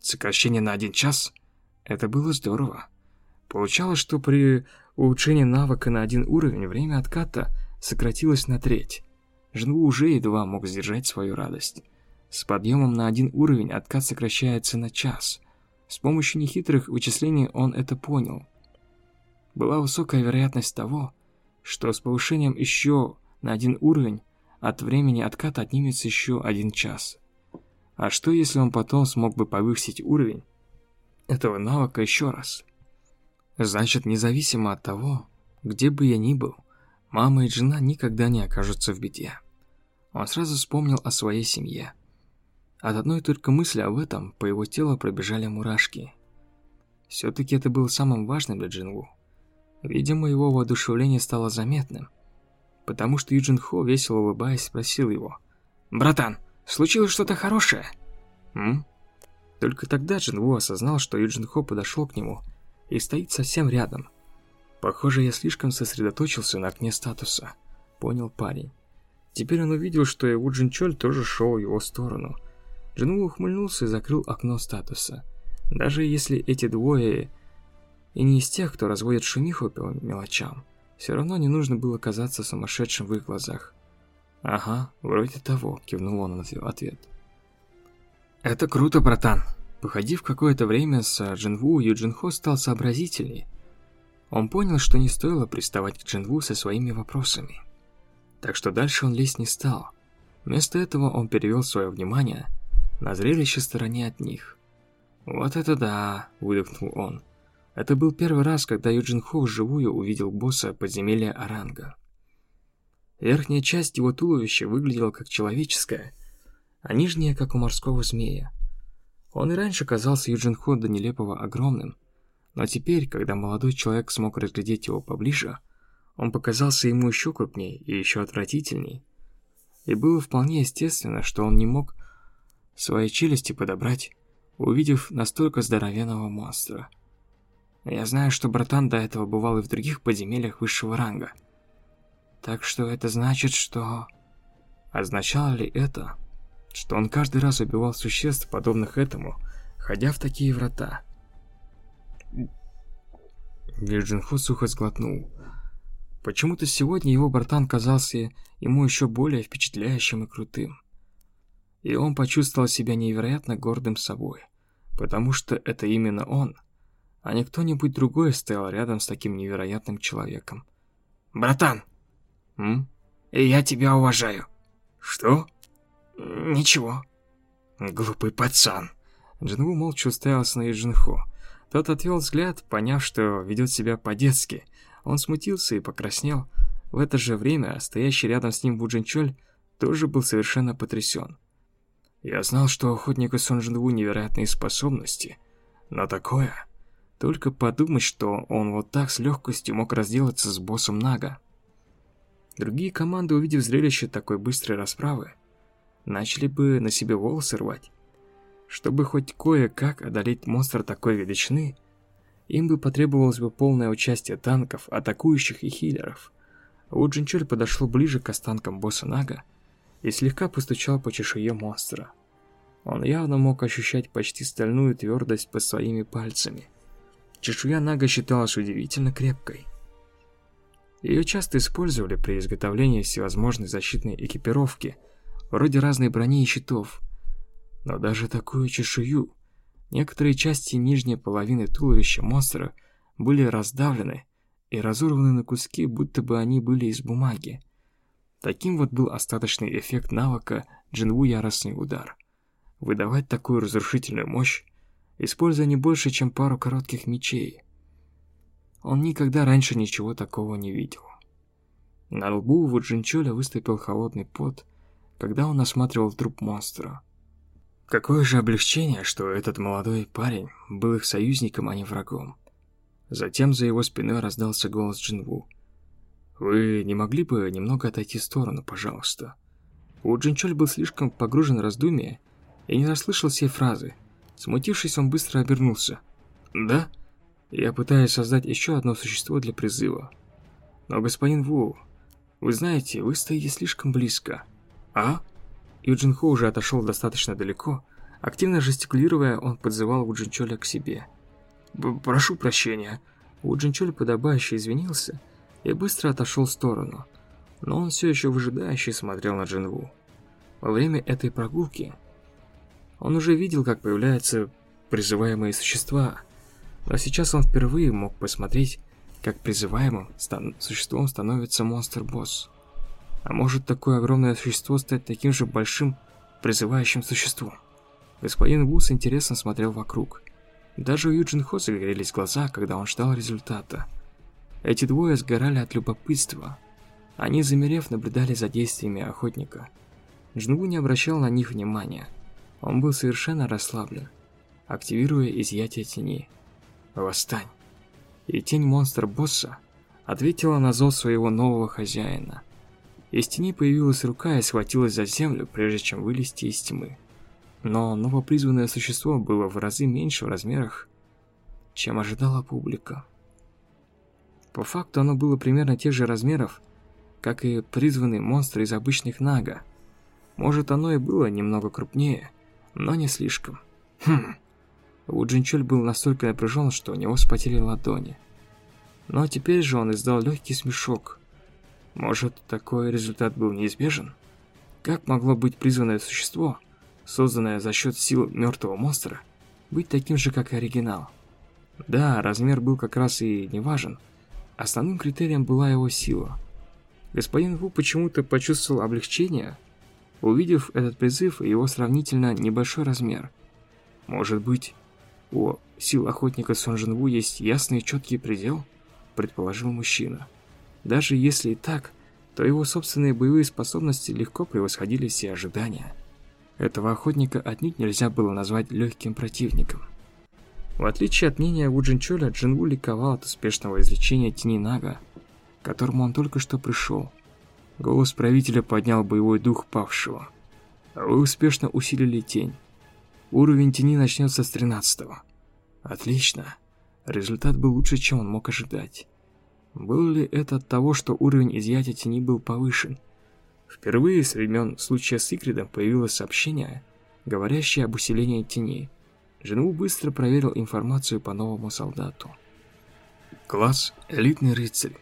Сокращение на 1 час – это было здорово. Получалось, что при улучшении навыка на один уровень время отката сократилось на треть. Жну уже едва мог сдержать свою радость. С подъемом на один уровень откат сокращается на час. С помощью нехитрых вычислений он это понял. Была высокая вероятность того, что с повышением еще на один уровень от времени отката отнимется еще один час. А что если он потом смог бы повысить уровень этого навыка еще раз? Значит, независимо от того, где бы я ни был, мама и жена никогда не окажутся в беде. Он сразу вспомнил о своей семье. От одной только мысли об этом по его телу пробежали мурашки. Все-таки это было самым важным для Джинву. Видимо, его воодушевление стало заметным, потому что Юджин Хо, весело улыбаясь, спросил его. «Братан, случилось что-то хорошее?» «М?» Только тогда Джинву осознал, что Юджин Хо подошел к нему и стоит совсем рядом. Похоже, я слишком сосредоточился на окне статуса. Понял парень. Теперь он увидел, что и Вуджин Чоль тоже шел в его сторону. Джинву ухмыльнулся и закрыл окно статуса. Даже если эти двое и не из тех, кто разводит шумиху по мелочам, все равно не нужно было казаться сумасшедшим в их глазах. «Ага, вроде того», — кивнул он в ответ. «Это круто, братан», Походив какое-то время с Джинву, Юджинхо стал сообразительней. Он понял, что не стоило приставать к Джинву со своими вопросами. Так что дальше он лезть не стал. Вместо этого он перевел свое внимание на зрелище стороне от них. «Вот это да!» – выдохнул он. Это был первый раз, когда Юджин Хо вживую увидел босса подземелья Оранга. Верхняя часть его туловища выглядела как человеческая, а нижняя – как у морского змея. Он и раньше казался Юджин Хо до нелепого огромным, но теперь, когда молодой человек смог разглядеть его поближе, он показался ему еще крупнее и еще отвратительней. И было вполне естественно, что он не мог свои челюсти подобрать, увидев настолько здоровенного монстра. Я знаю, что братан до этого бывал и в других подземельях высшего ранга. Так что это значит, что... Означало ли это, что он каждый раз убивал существ, подобных этому, ходя в такие врата. Вильджинху сухо сглотнул. Почему-то сегодня его братан казался ему еще более впечатляющим и крутым. И он почувствовал себя невероятно гордым собой, потому что это именно он, а не кто-нибудь другой стоял рядом с таким невероятным человеком. «Братан!» «М? Я тебя уважаю!» «Что?» «Ничего». «Глупый пацан». Джинву молча уставился на Юджинхо. Тот отвел взгляд, поняв, что ведет себя по-детски. Он смутился и покраснел. В это же время стоящий рядом с ним Вуджинчоль тоже был совершенно потрясен. Я знал, что у охотника Сон Джинву невероятные способности, но такое... Только подумать, что он вот так с легкостью мог разделаться с боссом Нага. Другие команды, увидев зрелище такой быстрой расправы, начали бы на себе волосы рвать. Чтобы хоть кое-как одолеть монстра такой величины, им бы потребовалось бы полное участие танков, атакующих и хиллеров. Уджинчоль подошел ближе к останкам босса Нага и слегка постучал по чешуе монстра. Он явно мог ощущать почти стальную твердость под своими пальцами. Чешуя Нага считалась удивительно крепкой. Ее часто использовали при изготовлении всевозможной защитной экипировки – вроде разной брони и щитов. Но даже такую чешую, некоторые части нижней половины туловища монстра были раздавлены и разорваны на куски, будто бы они были из бумаги. Таким вот был остаточный эффект навыка Джинву Яростный Удар. выдавать такую разрушительную мощь, используя не больше, чем пару коротких мечей. Он никогда раньше ничего такого не видел. На лбу у Джинчоля выступил холодный пот, когда он осматривал труп монстра. Какое же облегчение, что этот молодой парень был их союзником, а не врагом. Затем за его спиной раздался голос Джинву. «Вы не могли бы немного отойти в сторону, пожалуйста?» У Джинчоль был слишком погружен в раздумие и не расслышал всей фразы. Смутившись, он быстро обернулся. «Да? Я пытаюсь создать еще одно существо для призыва. Но, господин Ву, вы знаете, вы стоите слишком близко. А?» Юджин Хо уже отошел достаточно далеко. Активно жестикулируя, он подзывал У Джинчоля к себе. «Прошу прощения». У Джинчоля подобающе извинился и быстро отошел в сторону. Но он все еще выжидающе смотрел на Джинву. Во время этой прогулки он уже видел, как появляются призываемые существа, но сейчас он впервые мог посмотреть, как призываемым стан существом становится монстр-босс. А может такое огромное существо стать таким же большим призывающим существом? Господин Ву с интересом смотрел вокруг. Даже у Юджин Хо загорелись глаза, когда он ждал результата. Эти двое сгорали от любопытства. Они, замерев, наблюдали за действиями охотника. Джингу не обращал на них внимания. Он был совершенно расслаблен, активируя изъятие тени. «Восстань!» И тень монстра-босса ответила на зов своего нового хозяина – из тени появилась рука и схватилась за землю, прежде чем вылезти из тьмы. Но новопризванное существо было в разы меньше в размерах, чем ожидала публика. По факту оно было примерно тех же размеров, как и призванный монстр из обычных Нага. Может, оно и было немного крупнее, но не слишком. Хм. У Джинчоль был настолько напряжен, что у него вспотели ладони. Но теперь же он издал легкий смешок – может, такой результат был неизбежен? Как могло быть призванное существо, созданное за счет сил мертвого монстра, быть таким же, как и оригинал? Да, размер был как раз и не важен. Основным критерием была его сила. Господин Ву почему-то почувствовал облегчение, увидев этот призыв и его сравнительно небольшой размер. Может быть, у сил охотника Сон Жин Ву есть ясный и четкий предел, предположил мужчина. Даже если и так, то его собственные боевые способности легко превосходили все ожидания. Этого охотника отнюдь нельзя было назвать легким противником. В отличие от мнения Вуджинчоля, Джинву ликовал от успешного излечения тени Нага, к которому он только что пришел. Голос правителя поднял боевой дух павшего. Вы успешно усилили тень. Уровень тени начнется с 13 -го. Отлично. Результат был лучше, чем он мог ожидать. Было ли это от того, что уровень изъятия тени был повышен? Впервые с времен случая с Икридом появилось сообщение, говорящее об усилении тени. Жену быстро проверил информацию по новому солдату. Класс «Элитный рыцарь».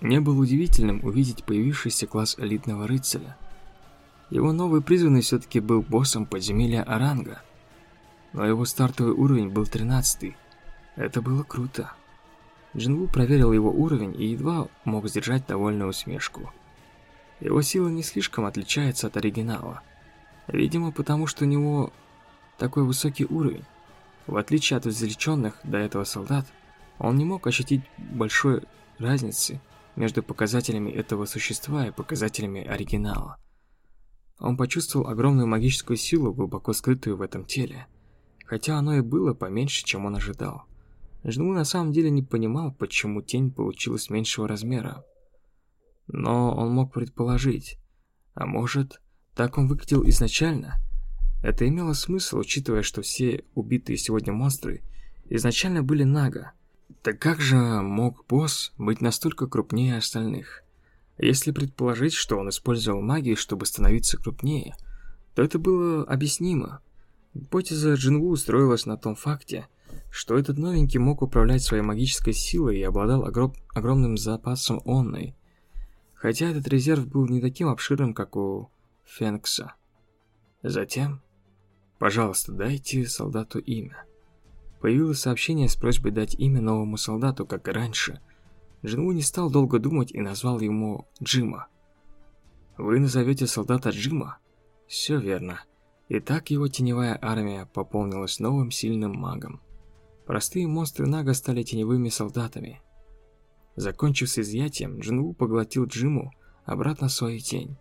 Не было удивительным увидеть появившийся класс элитного рыцаря. Его новый призванный все-таки был боссом подземелья Аранга, но его стартовый уровень был 13 -й. Это было круто. Джинву проверил его уровень и едва мог сдержать довольную усмешку. Его сила не слишком отличается от оригинала. Видимо, потому что у него такой высокий уровень. В отличие от извлеченных до этого солдат, он не мог ощутить большой разницы между показателями этого существа и показателями оригинала. Он почувствовал огромную магическую силу, глубоко скрытую в этом теле, хотя оно и было поменьше, чем он ожидал. Жну на самом деле не понимал, почему тень получилась меньшего размера. Но он мог предположить. А может, так он выглядел изначально? Это имело смысл, учитывая, что все убитые сегодня монстры изначально были Нага. Так как же мог босс быть настолько крупнее остальных? Если предположить, что он использовал магию, чтобы становиться крупнее, то это было объяснимо. Гипотеза Джинву устроилась на том факте, что этот новенький мог управлять своей магической силой и обладал огром огромным запасом онной. Хотя этот резерв был не таким обширным, как у Фенкса. Затем, пожалуйста, дайте солдату имя. Появилось сообщение с просьбой дать имя новому солдату, как и раньше. Джинву не стал долго думать и назвал ему Джима. Вы назовете солдата Джима? Все верно. И так его теневая армия пополнилась новым сильным магом. Простые монстры Нага стали теневыми солдатами. Закончив с изъятием, Джинву поглотил Джиму обратно в свою тень.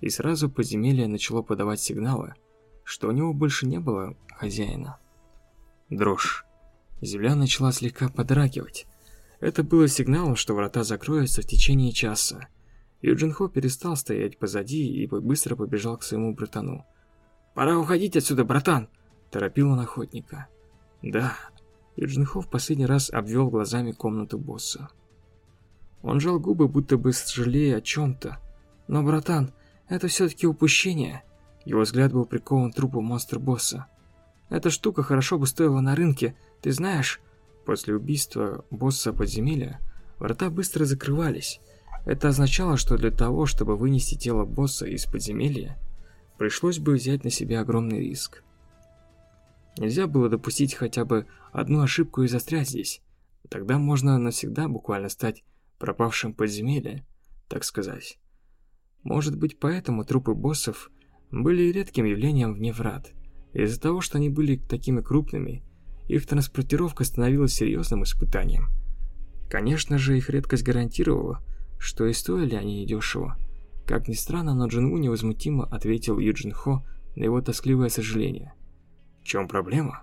И сразу подземелье начало подавать сигналы, что у него больше не было хозяина. Дрожь. Земля начала слегка подрагивать. Это было сигналом, что врата закроются в течение часа. Юджинхо перестал стоять позади и быстро побежал к своему братану. «Пора уходить отсюда, братан!» – торопил он охотника. «Да». Юджинхо в последний раз обвел глазами комнату босса. Он жал губы, будто бы сожалея о чем-то. «Но, братан, это все-таки упущение». Его взгляд был прикован трупу монстр-босса. «Эта штука хорошо бы стоила на рынке, ты знаешь?» После убийства босса подземелья врата быстро закрывались. Это означало, что для того, чтобы вынести тело босса из подземелья, пришлось бы взять на себя огромный риск. Нельзя было допустить хотя бы одну ошибку и застрять здесь. Тогда можно навсегда буквально стать пропавшим подземелье, так сказать. Может быть, поэтому трупы боссов были редким явлением вне врат. Из-за того, что они были такими крупными, их транспортировка становилась серьезным испытанием. Конечно же, их редкость гарантировала, что и стоили они недешево. Как ни странно, но Джинву невозмутимо ответил Юджин Хо на его тоскливое сожаление. «В чем проблема?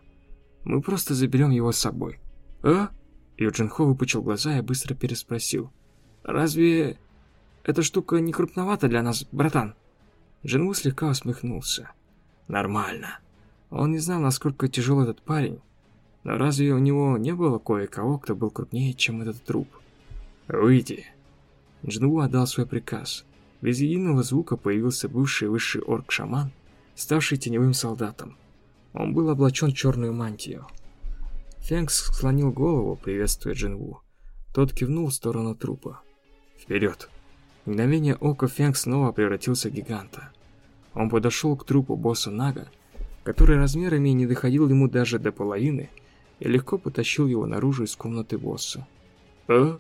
Мы просто заберем его с собой». «А?» Юджин Хо выпучил глаза и быстро переспросил. «Разве эта штука не крупновата для нас, братан?» Джинву слегка усмехнулся. «Нормально. Он не знал, насколько тяжел этот парень. Но разве у него не было кое-кого, кто был крупнее, чем этот труп?» «Выйди!» Джинву отдал свой приказ. Без единого звука появился бывший высший орк-шаман, ставший теневым солдатом. Он был облачен в черную мантию. Фэнкс склонил голову, приветствуя Джинву. Тот кивнул в сторону трупа. «Вперед!» В мгновение ока Фэнк снова превратился в гиганта. Он подошел к трупу босса Нага, который размерами не доходил ему даже до половины, и легко потащил его наружу из комнаты босса. «А?»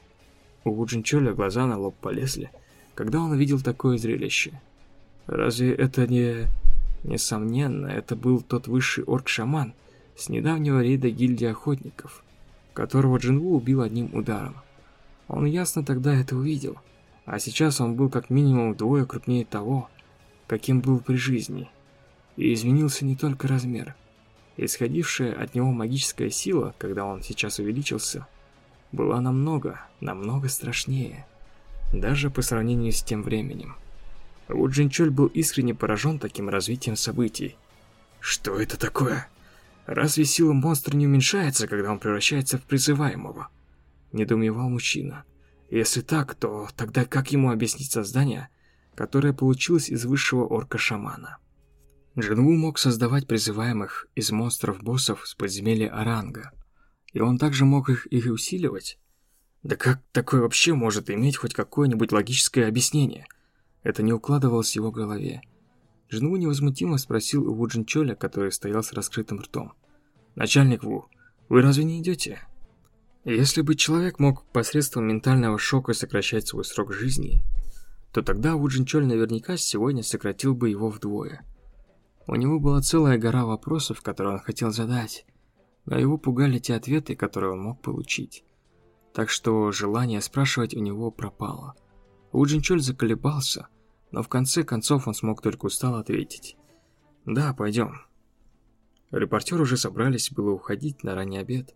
У Вуджинчоля глаза на лоб полезли, когда он увидел такое зрелище. Разве это не... Несомненно, это был тот высший орк-шаман с недавнего рейда гильдии охотников, которого Джинву убил одним ударом. Он ясно тогда это увидел, а сейчас он был как минимум вдвое крупнее того, каким был при жизни. И изменился не только размер. Исходившая от него магическая сила, когда он сейчас увеличился, была намного, намного страшнее даже по сравнению с тем временем. Ву Джинчоль был искренне поражен таким развитием событий. Что это такое? Разве сила монстра не уменьшается, когда он превращается в призываемого? Недоумевал мужчина. Если так, то тогда как ему объяснить создание, которое получилось из высшего орка-шамана? Джинву мог создавать призываемых из монстров-боссов с подземелья Аранга, и он также мог их, их усиливать. Да как такое вообще может иметь хоть какое-нибудь логическое объяснение? Это не укладывалось в его голове. Жену невозмутимо спросил у Вуджинчоля, который стоял с раскрытым ртом. «Начальник Ву, вы разве не идете?» Если бы человек мог посредством ментального шока сокращать свой срок жизни, то тогда Вуджинчоль наверняка сегодня сократил бы его вдвое. У него была целая гора вопросов, которые он хотел задать, но его пугали те ответы, которые он мог получить так что желание спрашивать у него пропало. Уджинчоль заколебался, но в конце концов он смог только устало ответить. «Да, пойдем». Репортеры уже собрались было уходить на ранний обед,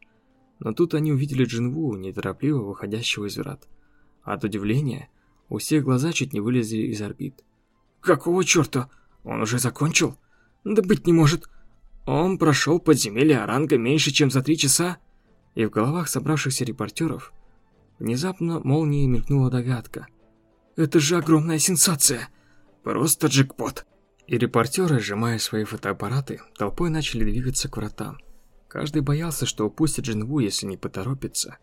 но тут они увидели Джинву, неторопливо выходящего из врат. От удивления у всех глаза чуть не вылезли из орбит. «Какого черта? Он уже закончил? Да быть не может! Он прошел подземелье Оранга меньше, чем за три часа?» и в головах собравшихся репортеров внезапно молнией мелькнула догадка. «Это же огромная сенсация! Просто джекпот!» И репортеры, сжимая свои фотоаппараты, толпой начали двигаться к вратам. Каждый боялся, что упустит Джинву, если не поторопится.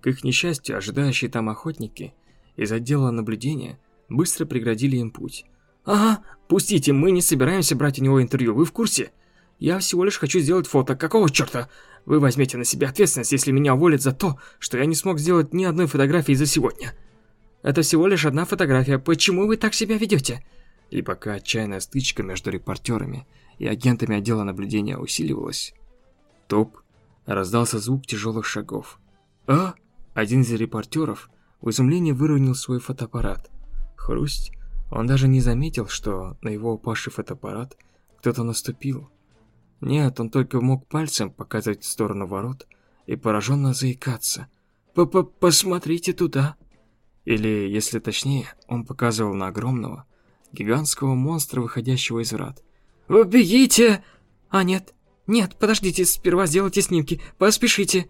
К их несчастью, ожидающие там охотники из отдела наблюдения быстро преградили им путь. «Ага, пустите, мы не собираемся брать у него интервью, вы в курсе? Я всего лишь хочу сделать фото, какого черта? Вы возьмете на себя ответственность, если меня уволят за то, что я не смог сделать ни одной фотографии за сегодня. Это всего лишь одна фотография, почему вы так себя ведете? И пока отчаянная стычка между репортерами и агентами отдела наблюдения усиливалось, топ раздался звук тяжелых шагов. «А?» Один из репортеров в изумлении выровнял свой фотоаппарат. Хрусть. Он даже не заметил, что на его упавший фотоаппарат кто-то наступил. Нет, он только мог пальцем показывать в сторону ворот и пораженно заикаться. П -п «Посмотрите туда!» Или, если точнее, он показывал на огромного, гигантского монстра, выходящего из врат. «Вы бегите!» «А нет, нет, подождите, сперва сделайте снимки, поспешите!»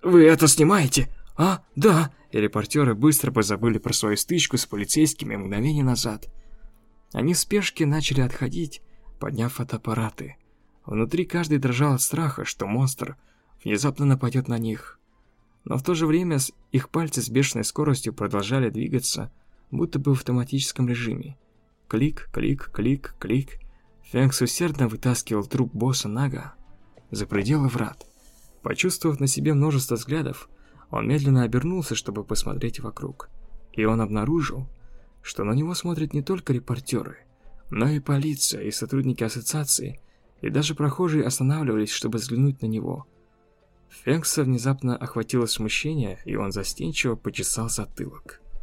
«Вы это снимаете?» «А, да!» И репортеры быстро позабыли про свою стычку с полицейскими мгновение назад. Они в спешке начали отходить, подняв фотоаппараты. Внутри каждый дрожал от страха, что монстр внезапно нападет на них. Но в то же время их пальцы с бешеной скоростью продолжали двигаться, будто бы в автоматическом режиме. Клик, клик, клик, клик. Фэнкс усердно вытаскивал труп босса Нага за пределы врат. Почувствовав на себе множество взглядов, он медленно обернулся, чтобы посмотреть вокруг. И он обнаружил, что на него смотрят не только репортеры, но и полиция, и сотрудники ассоциации, и даже прохожие останавливались, чтобы взглянуть на него. Фэнкса внезапно охватило смущение, и он застенчиво почесал затылок.